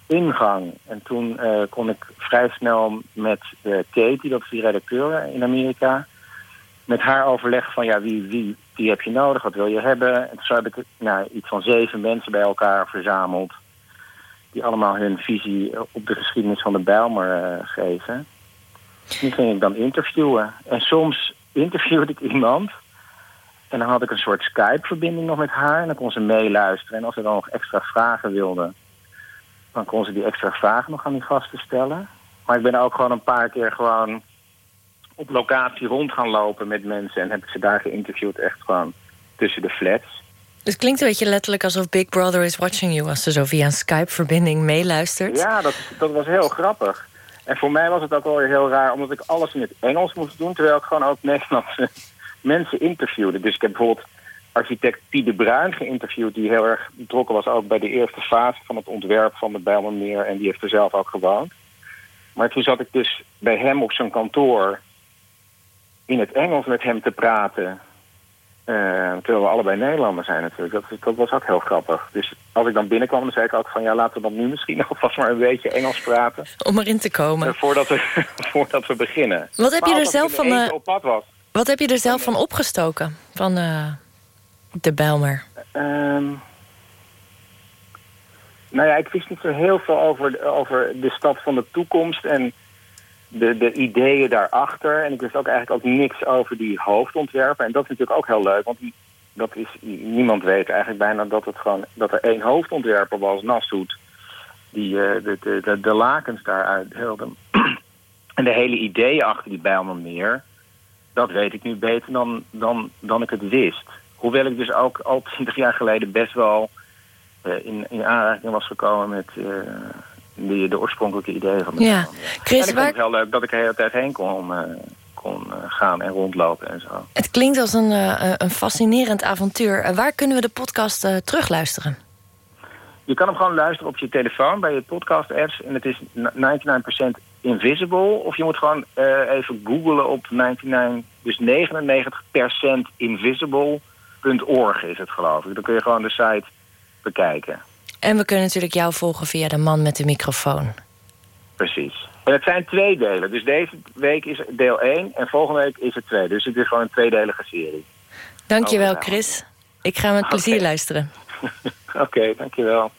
K: ingang. En toen uh, kon ik vrij snel met uh, Katie, dat is die redacteur in Amerika... met haar overleggen van ja, wie, wie, wie heb je nodig, wat wil je hebben. En zo heb ik nou, iets van zeven mensen bij elkaar verzameld... die allemaal hun visie op de geschiedenis van de Bijlmer uh, geven. Die ging ik dan interviewen. En soms interviewde ik iemand. En dan had ik een soort Skype-verbinding nog met haar. En dan kon ze meeluisteren. En als ze dan nog extra vragen wilde... dan kon ze die extra vragen nog aan die gasten stellen. Maar ik ben ook gewoon een paar keer gewoon op locatie rond gaan lopen met mensen. En heb ik ze daar geïnterviewd echt gewoon tussen de flats.
D: Het klinkt een beetje letterlijk alsof Big Brother is watching you... als ze zo via een Skype-verbinding meeluistert.
K: Ja, dat, dat was heel grappig. En voor mij was het ook wel heel raar... omdat ik alles in het Engels moest doen... terwijl ik gewoon ook Nederlandse mensen interviewde. Dus ik heb bijvoorbeeld architect Pie de Bruin geïnterviewd... die heel erg betrokken was ook bij de eerste fase van het ontwerp van de Bijlmermeer... en die heeft er zelf ook gewoond. Maar toen zat ik dus bij hem op zijn kantoor... in het Engels met hem te praten... Uh, terwijl we allebei Nederlanders zijn natuurlijk. Dat, dat, was ook heel grappig. Dus als ik dan binnenkwam, dan zei ik ook van... ja, laten we dan nu misschien alvast maar een beetje Engels praten.
D: Om erin te komen.
K: Uh, voordat, we, voordat we beginnen.
D: Wat heb
K: maar
D: je er zelf van...
K: Uh, op pad was,
D: wat heb je er zelf van opgestoken? Van de Bijlmer?
K: Um, nou ja, ik wist niet zo heel veel over, over de stad van de toekomst... en de, de ideeën daarachter. En ik wist ook eigenlijk ook niks over die hoofdontwerpen. En dat is natuurlijk ook heel leuk, want die, dat is, niemand weet eigenlijk bijna dat, het gewoon, dat er één hoofdontwerper was, Nassoet, die uh, de, de, de, lakens daar uitdeelde. en de hele ideeën achter die Bijlmermeer, dat weet ik nu beter dan, dan, dan ik het wist. Hoewel ik dus ook al twintig jaar geleden best wel uh, in, in aanraking was gekomen met... Uh, die, de oorspronkelijke ideeën van de
D: ja. Chris,
K: En ik vond het heel leuk dat ik de hele tijd heen kon, uh, kon uh, gaan en rondlopen en zo.
D: Het klinkt als een, uh, een fascinerend avontuur. waar kunnen we de podcast terugluisteren?
K: Je kan hem gewoon luisteren op je telefoon bij je podcast-apps. En het is 99% invisible. Of je moet gewoon even googlen op 99, dus 99% invisible.org is het geloof ik. Dan kun je gewoon de site bekijken.
D: En we kunnen natuurlijk jou volgen via de man met de microfoon.
K: Precies. En het zijn twee delen. Dus deze week is deel 1 en volgende week is het 2. Dus het is gewoon een tweedelige serie.
D: Dankjewel, Chris. Ik ga met plezier okay. luisteren.
K: Oké, okay, dankjewel.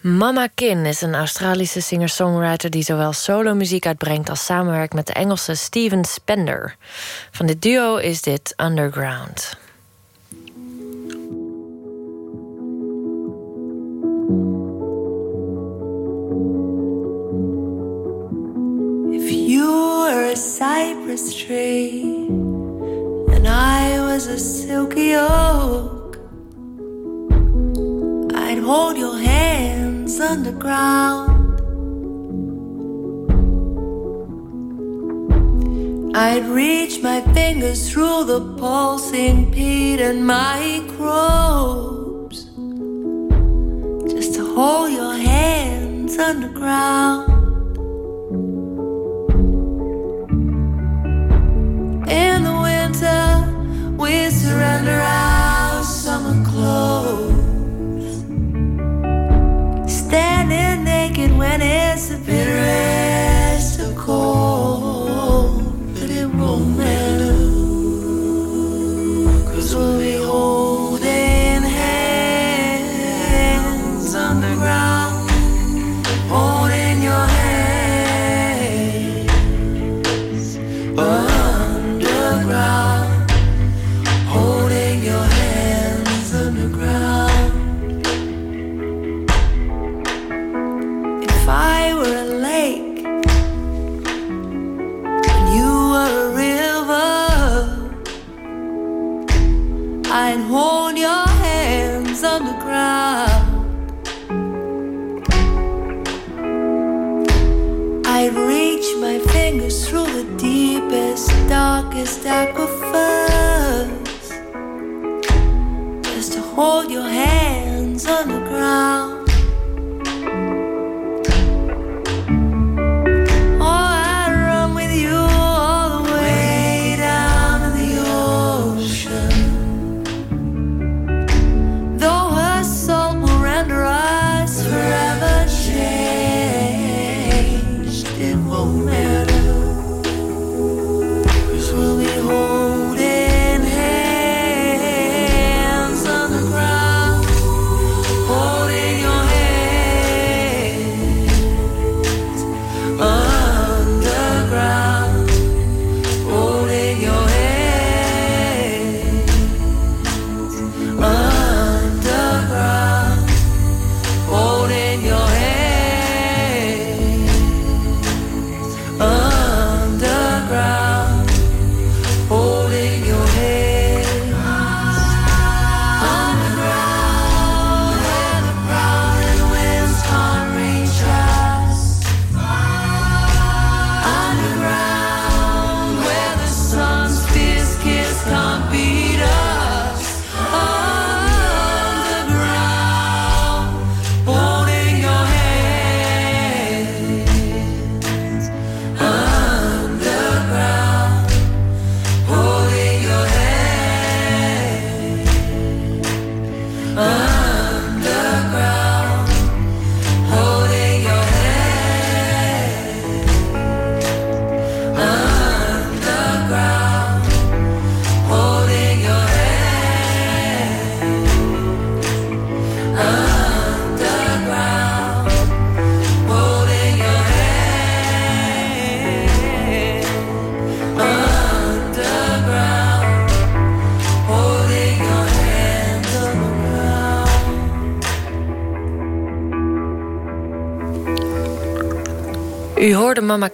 D: Mama Kin is een Australische singer-songwriter... die zowel solo-muziek uitbrengt als samenwerkt met de Engelse Steven Spender. Van dit duo is dit Underground.
L: Were a cypress tree, and I was a silky oak. I'd hold your hands underground. I'd reach my fingers through the pulsing peat and microbes just to hold your hands underground. In the winter, we surrender our summer clothes. Standing naked when it's the bitterest I were a lake and you were a river, I'd hold your hands. I'd reach my fingers through the deepest, darkest aquifers just to hold your hands underground.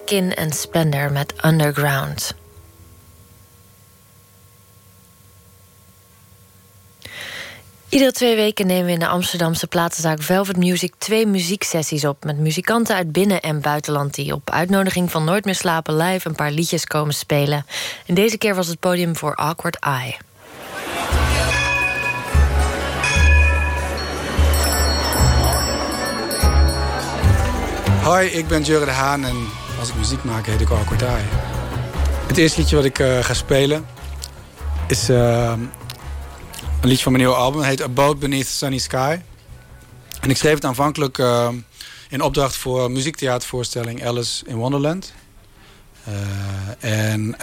D: Kin en Spender met Underground. Iedere twee weken nemen we in de Amsterdamse platenzaak Velvet Music twee muzieksessies op met muzikanten uit binnen- en buitenland die op uitnodiging van Nooit meer slapen live een paar liedjes komen spelen. En deze keer was het podium voor Awkward Eye.
M: Hoi, ik ben Jurre de Haan en als ik muziek maak heet ik Awkward Eye. Het eerste liedje wat ik uh, ga spelen is uh, een liedje van mijn nieuwe album. Het heet A Boat Beneath Sunny Sky. En ik schreef het aanvankelijk uh, in opdracht voor muziektheatervoorstelling Alice in Wonderland. en,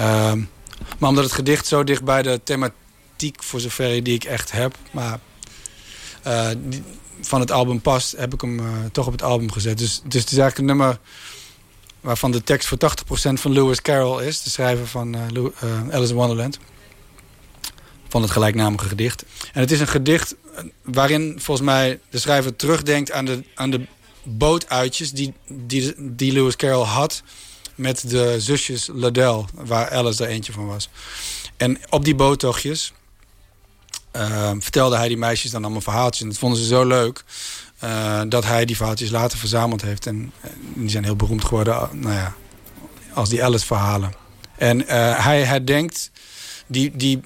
M: maar omdat het gedicht zo dicht bij de thematiek, voor zover die ik echt heb... maar van het album past, heb ik hem toch op het album gezet. Dus, dus het is eigenlijk een nummer waarvan de tekst voor 80% van Lewis Carroll is. De schrijver van uh, Alice in Wonderland. Van het gelijknamige gedicht. En het is een gedicht waarin volgens mij de schrijver terugdenkt aan de, aan de bootuitjes die, die, Lewis Carroll had met de zusjes Liddell, waar Alice er eentje van was. En op die boottochtjes vertelde hij die meisjes dan allemaal verhaaltjes. En dat vonden ze zo leuk uh, dat hij die verhaaltjes later verzameld heeft. En, en die zijn heel beroemd geworden nou ja, als die Alice-verhalen. En uh, hij herdenkt die, die,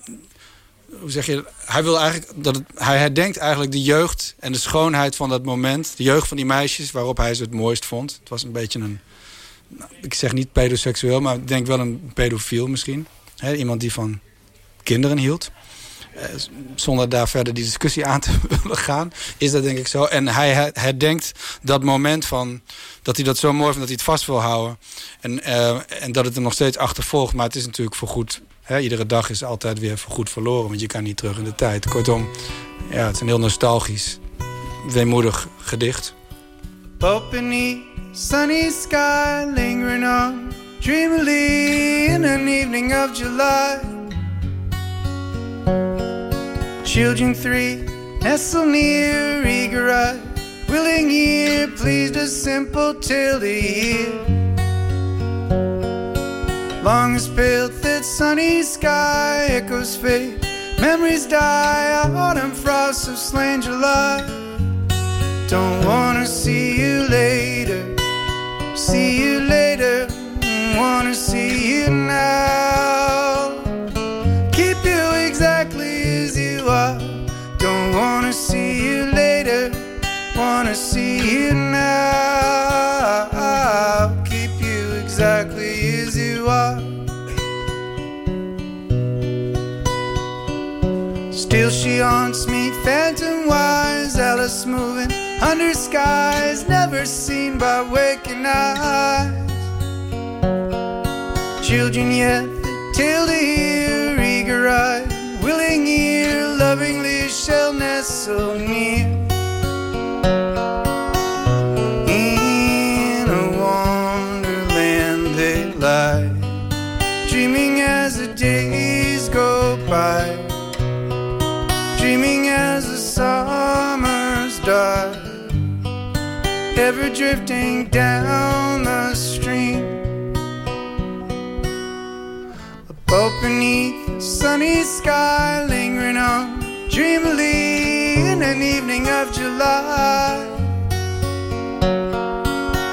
M: hoe zeg je, hij wil eigenlijk dat het, hij herdenkt eigenlijk de jeugd en de schoonheid van dat moment. De jeugd van die meisjes waarop hij ze het mooist vond. Het was een beetje een, nou, ik zeg niet pedoseksueel, maar ik denk wel een pedofiel misschien. Iemand die van kinderen hield. Uh, zonder daar verder die discussie aan te willen gaan, is dat denk ik zo. En hij herdenkt dat moment van dat hij dat zo mooi vindt dat hij het vast wil houden. En, uh, en dat het er nog steeds achtervolgt. Maar het is natuurlijk voorgoed. Hè, iedere dag is altijd weer voorgoed verloren, want je kan niet terug in de tijd. Kortom, ja, het is een heel nostalgisch, weemoedig gedicht.
N: Beneath sunny sky, lingering on dreamily in an evening of July. Children three nestle near, eager eyed, willing ear, pleased a simple tale to hear. Long as pale that sunny sky echoes fade, memories die, autumn frosts of slain July. Don't wanna see you later, see you later, wanna see you now. Wanna see you later, wanna see you now. Keep you exactly as you are. Still she haunts me, phantom wise, Alice moving under skies never seen by waking eyes. Children yet till to hear, eager eyed, willing nestle near. In a wonderland they lie, dreaming as the days go by, dreaming as the summers die ever drifting down the stream. Above beneath the sunny sky, lingering on dreamily in an evening of July.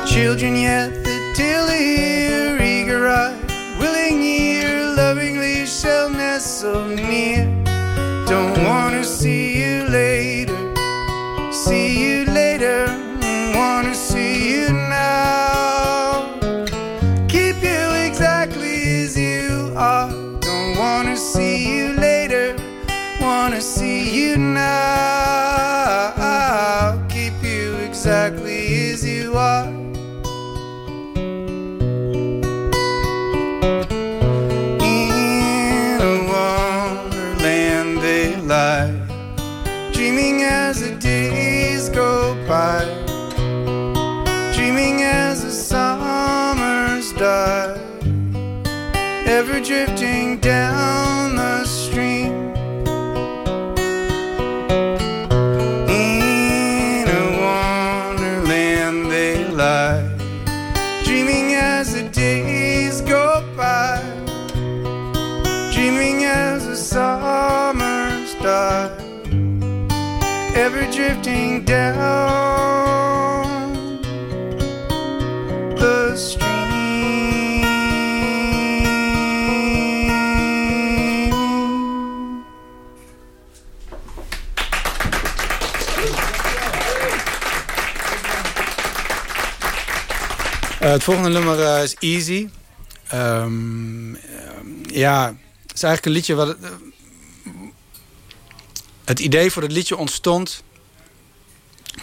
N: Children yet the hear, eager eyed, willing ear, lovingly shall nestle near. Don't wanna see you later, see you drifting down the stream. In a wonderland they lie, dreaming as the days go by, dreaming as the summers die, ever drifting down.
M: Het volgende nummer eh, is Easy. Ehm, ehm, ja, het is eigenlijk een liedje wat... eh, het idee voor het liedje ontstond...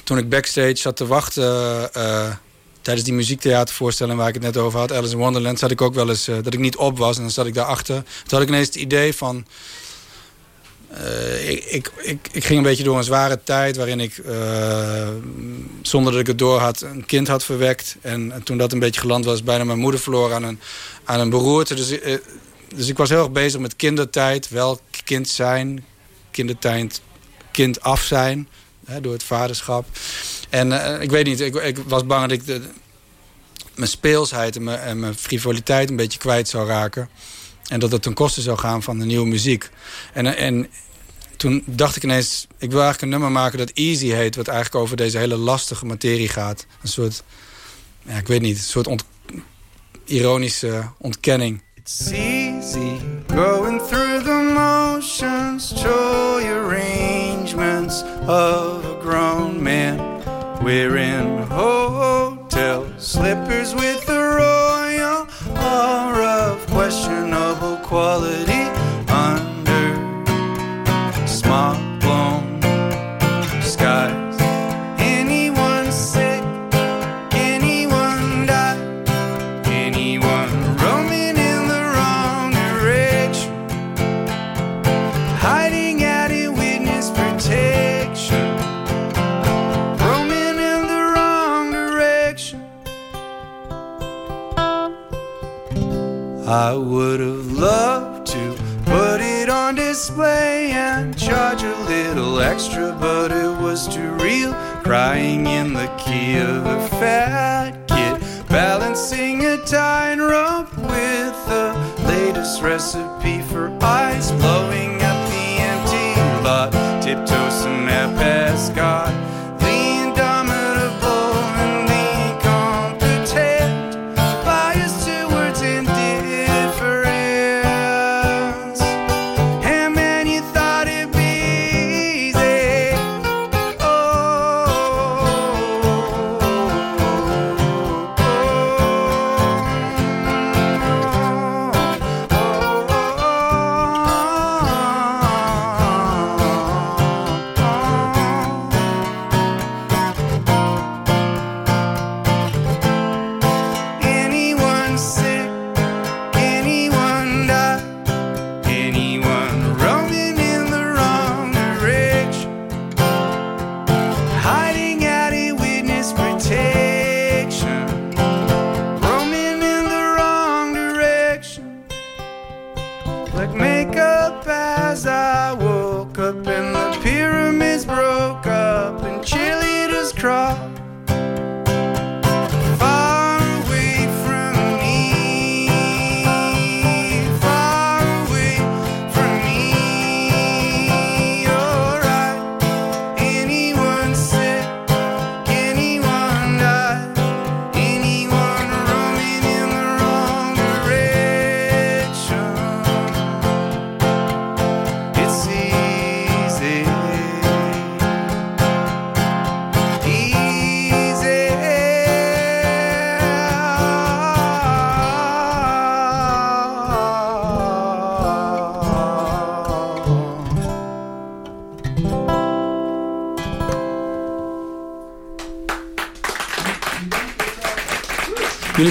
M: toen ik backstage zat te wachten... eh, tijdens die muziektheatervoorstelling waar ik het net over had... Alice in Wonderland, zat ik ook wel eens... eh, dat ik niet op was en dan zat ik daarachter. Toen had ik ineens het idee van... eh, ik, ik, ik, ging een beetje door een zware tijd waarin ik, eh, zonder dat ik het door had, een kind had verwekt. En, en toen dat een beetje geland was, bijna mijn moeder verloren aan een, aan een beroerte. Dus, eh, dus ik was heel erg bezig met kindertijd. Wel kind zijn, kindertijd, kind af zijn. Hè, door het vaderschap. En ik weet niet, ik, ik was bang dat ik de, mijn speelsheid en mijn, en mijn frivoliteit een beetje kwijt zou raken. En dat het ten koste zou gaan van de nieuwe muziek. En, en toen dacht ik ineens, ik wil eigenlijk een nummer maken dat Easy heet. Wat eigenlijk over deze hele lastige materie gaat. Een soort, ja, ik weet niet, een soort ironische ontkenning.
N: It's easy going through the motions, joy arrangements of a grown man. We're in hotel slippers with the royal aura of questionable quality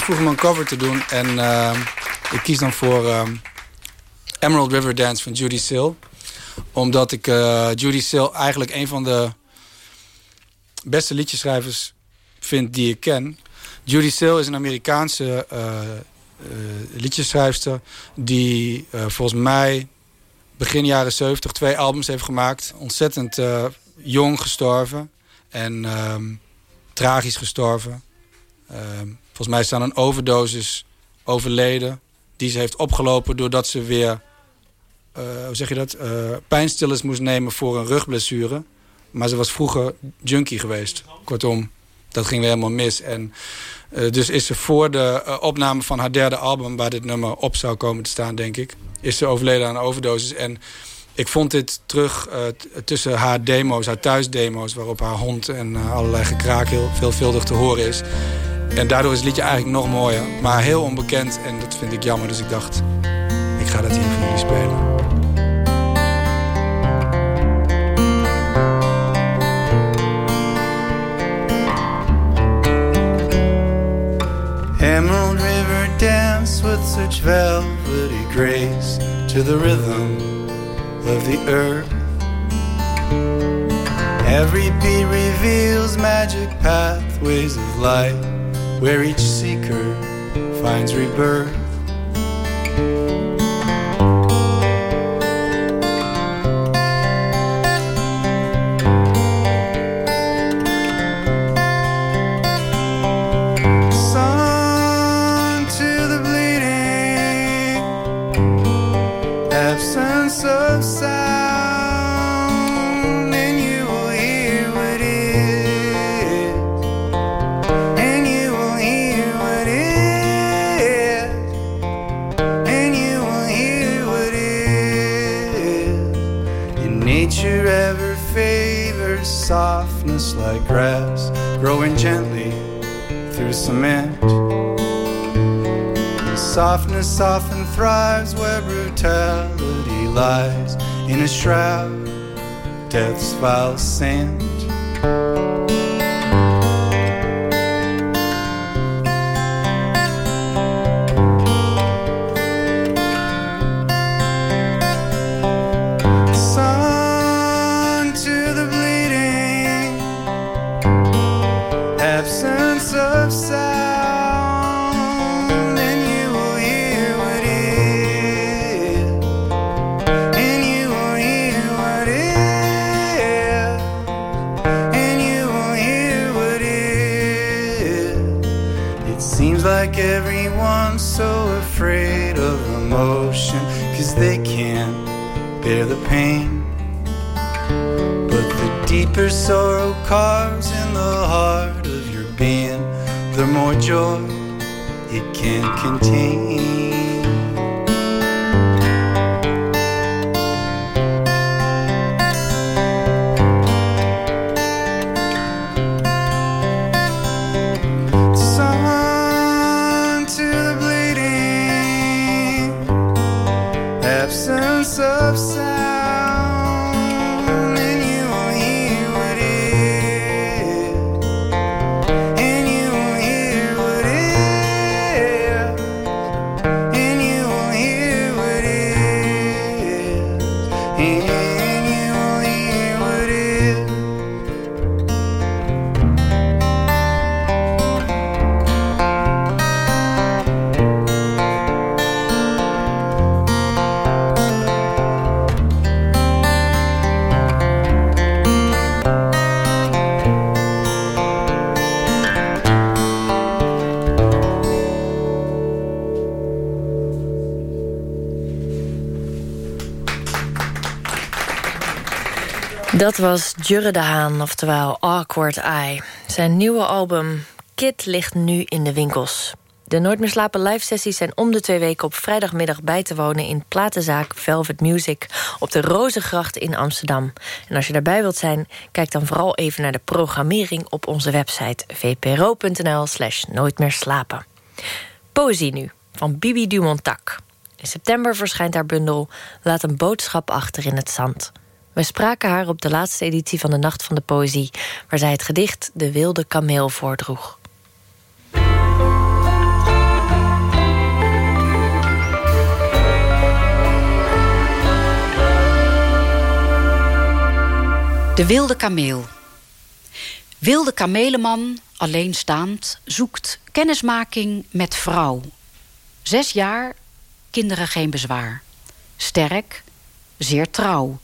N: Me
M: een cover te doen en eh, ik kies dan voor eh, Emerald River Dance van Judy Sill. Omdat ik eh, Judy Sill eigenlijk een van de beste liedjeschrijvers vind die ik ken. Judy Sill is een Amerikaanse eh, liedjeschrijfster die volgens mij begin jaren 70 twee albums heeft gemaakt. Ontzettend jong gestorven en ehm, tragisch gestorven. Ehm, volgens mij staan een overdosis overleden. Die ze heeft opgelopen doordat ze weer eh, hoe zeg je dat, eh, pijnstillers moest nemen voor een rugblessure. Maar ze was vroeger junkie geweest. Kortom, dat ging weer helemaal mis. En eh, dus is ze voor de opname van haar derde album... waar dit nummer op zou komen te staan, denk ik... is ze overleden aan een overdosis. En ik vond dit terug tussen haar demo's, haar thuisdemo's... waarop haar hond en allerlei gekraak heel veelvuldig te horen is. En daardoor is het liedje eigenlijk nog mooier. Maar heel onbekend en dat vind ik jammer. Dus ik dacht, ik ga dat hier voor jullie spelen.
N: Emerald River dance with such velvety grace to the rhythm of the earth. Every beat reveals magic pathways of light where each seeker finds rebirth. Softness often thrives where brutality lies in a shroud, death's foul scent. Seems like everyone's so afraid of emotion, cause they can't bear the pain. But the deeper sorrow carves in the heart of your being, the more joy it can contain.
D: Dat was Jurre de Haan, oftewel Awkward Eye. Zijn nieuwe album Kid ligt nu in de winkels. De Nooit meer slapen live sessies zijn om de twee weken op vrijdagmiddag bij te wonen in platenzaak Velvet Music op de Rozengracht in Amsterdam. En als je daarbij wilt zijn, kijk dan vooral even naar de programmering op onze website vpro.nl/slash nooit meer slapen. Poëzie nu van Bibi Dumontac. In september verschijnt haar bundel Laat een boodschap achter in het zand. We spraken haar op de laatste editie van de Nacht van de Poëzie, waar zij het gedicht De Wilde Kameel voordroeg.
O: De wilde kameel. Wilde kamelenman, alleenstaand, zoekt kennismaking met vrouw. Zes jaar, kinderen geen bezwaar. Sterk, zeer trouw.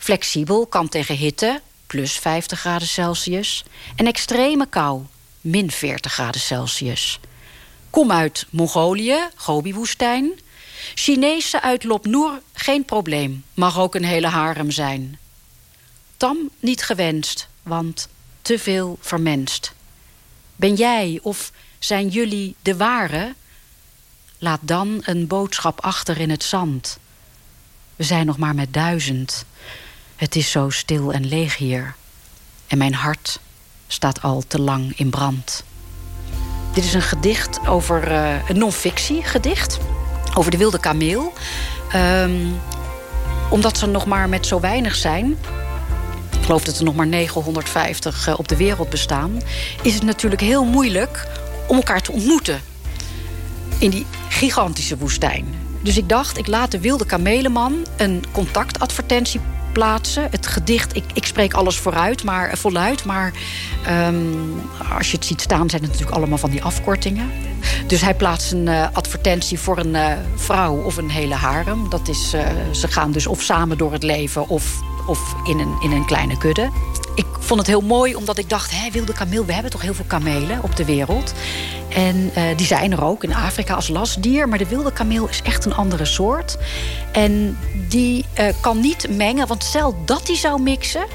O: Flexibel, kan tegen hitte, plus 50 graden Celsius. En extreme kou, min 40 graden Celsius. Kom uit Mongolië, Gobi-woestijn. Chinese uit Lopnoer, geen probleem. Mag ook een hele harem zijn. Tam niet gewenst, want te veel vermenst. Ben jij of zijn jullie de ware? Laat dan een boodschap achter in het zand. We zijn nog maar met duizend. Het is zo stil en leeg hier. En mijn hart staat al te lang in brand. Dit is een gedicht over uh, een non-fictie gedicht. Over de wilde kameel. Um, omdat ze nog maar met zo weinig zijn. Ik geloof dat er nog maar 950 uh, op de wereld bestaan. Is het natuurlijk heel moeilijk om elkaar te ontmoeten. In die gigantische woestijn. Dus ik dacht, ik laat de wilde kamelenman een contactadvertentie plaatsen. Het gedicht, ik, ik spreek alles vooruit, maar, voluit. Maar um, als je het ziet staan, zijn het natuurlijk allemaal van die afkortingen. Dus hij plaatst een uh, advertentie voor een uh, vrouw of een hele harem. Dat is, ze gaan dus of samen door het leven of, of in, een, in een kleine kudde. Ik vond het heel mooi omdat ik dacht, hé, wilde kameel, we hebben toch heel veel kamelen op de wereld. En die zijn er ook in Afrika als lastdier. Maar de wilde kameel is echt een andere soort. En die kan niet mengen. Want stel dat hij zou mixen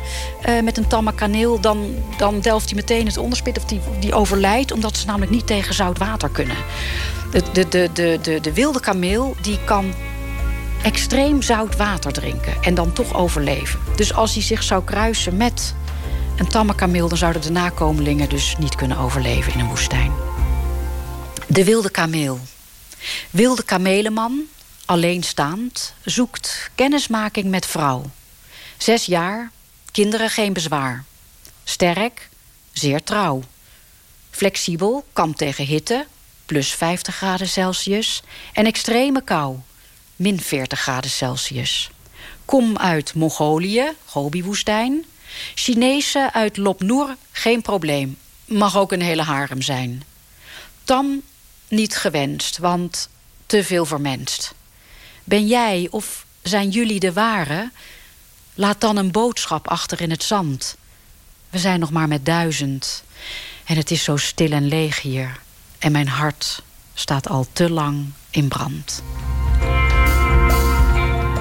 O: uh, met een tamme kaneel... dan, dan delft hij meteen het onderspit of die, die overlijdt... omdat ze namelijk niet tegen zout water kunnen. De, de, de, de, de, de wilde kameel die kan extreem zout water drinken... en dan toch overleven. Dus als hij zich zou kruisen met een tamme kameel... dan zouden de nakomelingen dus niet kunnen overleven in een woestijn. De wilde kameel. Wilde kamelenman, alleenstaand, zoekt kennismaking met vrouw. Zes jaar, kinderen geen bezwaar. Sterk, zeer trouw. Flexibel, kan tegen hitte, plus 50 graden Celsius. En extreme kou, min 40 graden Celsius. Kom uit Mongolië, Gobi-woestijn. Chinese uit Lopnoer, geen probleem. Mag ook een hele harem zijn. Tam niet gewenst, want te veel vermenst. Ben jij of zijn jullie de ware? Laat dan een boodschap achter in het zand. We zijn nog maar met duizend. En het is zo stil en leeg hier. En mijn hart staat al te lang in brand.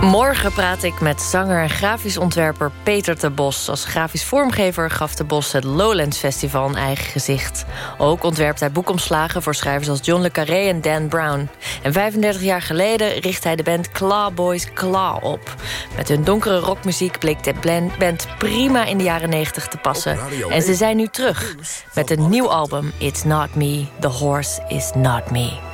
D: Morgen praat ik met zanger en grafisch ontwerper Peter de Bos. Als grafisch vormgever gaf de Bos het Lowlands Festival een eigen gezicht. Ook ontwerpt hij boekomslagen voor schrijvers als John le Carré en Dan Brown. En 35 jaar geleden richt hij de band Claw Boys Claw op. Met hun donkere rockmuziek bleek de band prima in de jaren 90 te passen. En ze zijn nu terug met een nieuw album It's Not Me, The Horse Is Not Me.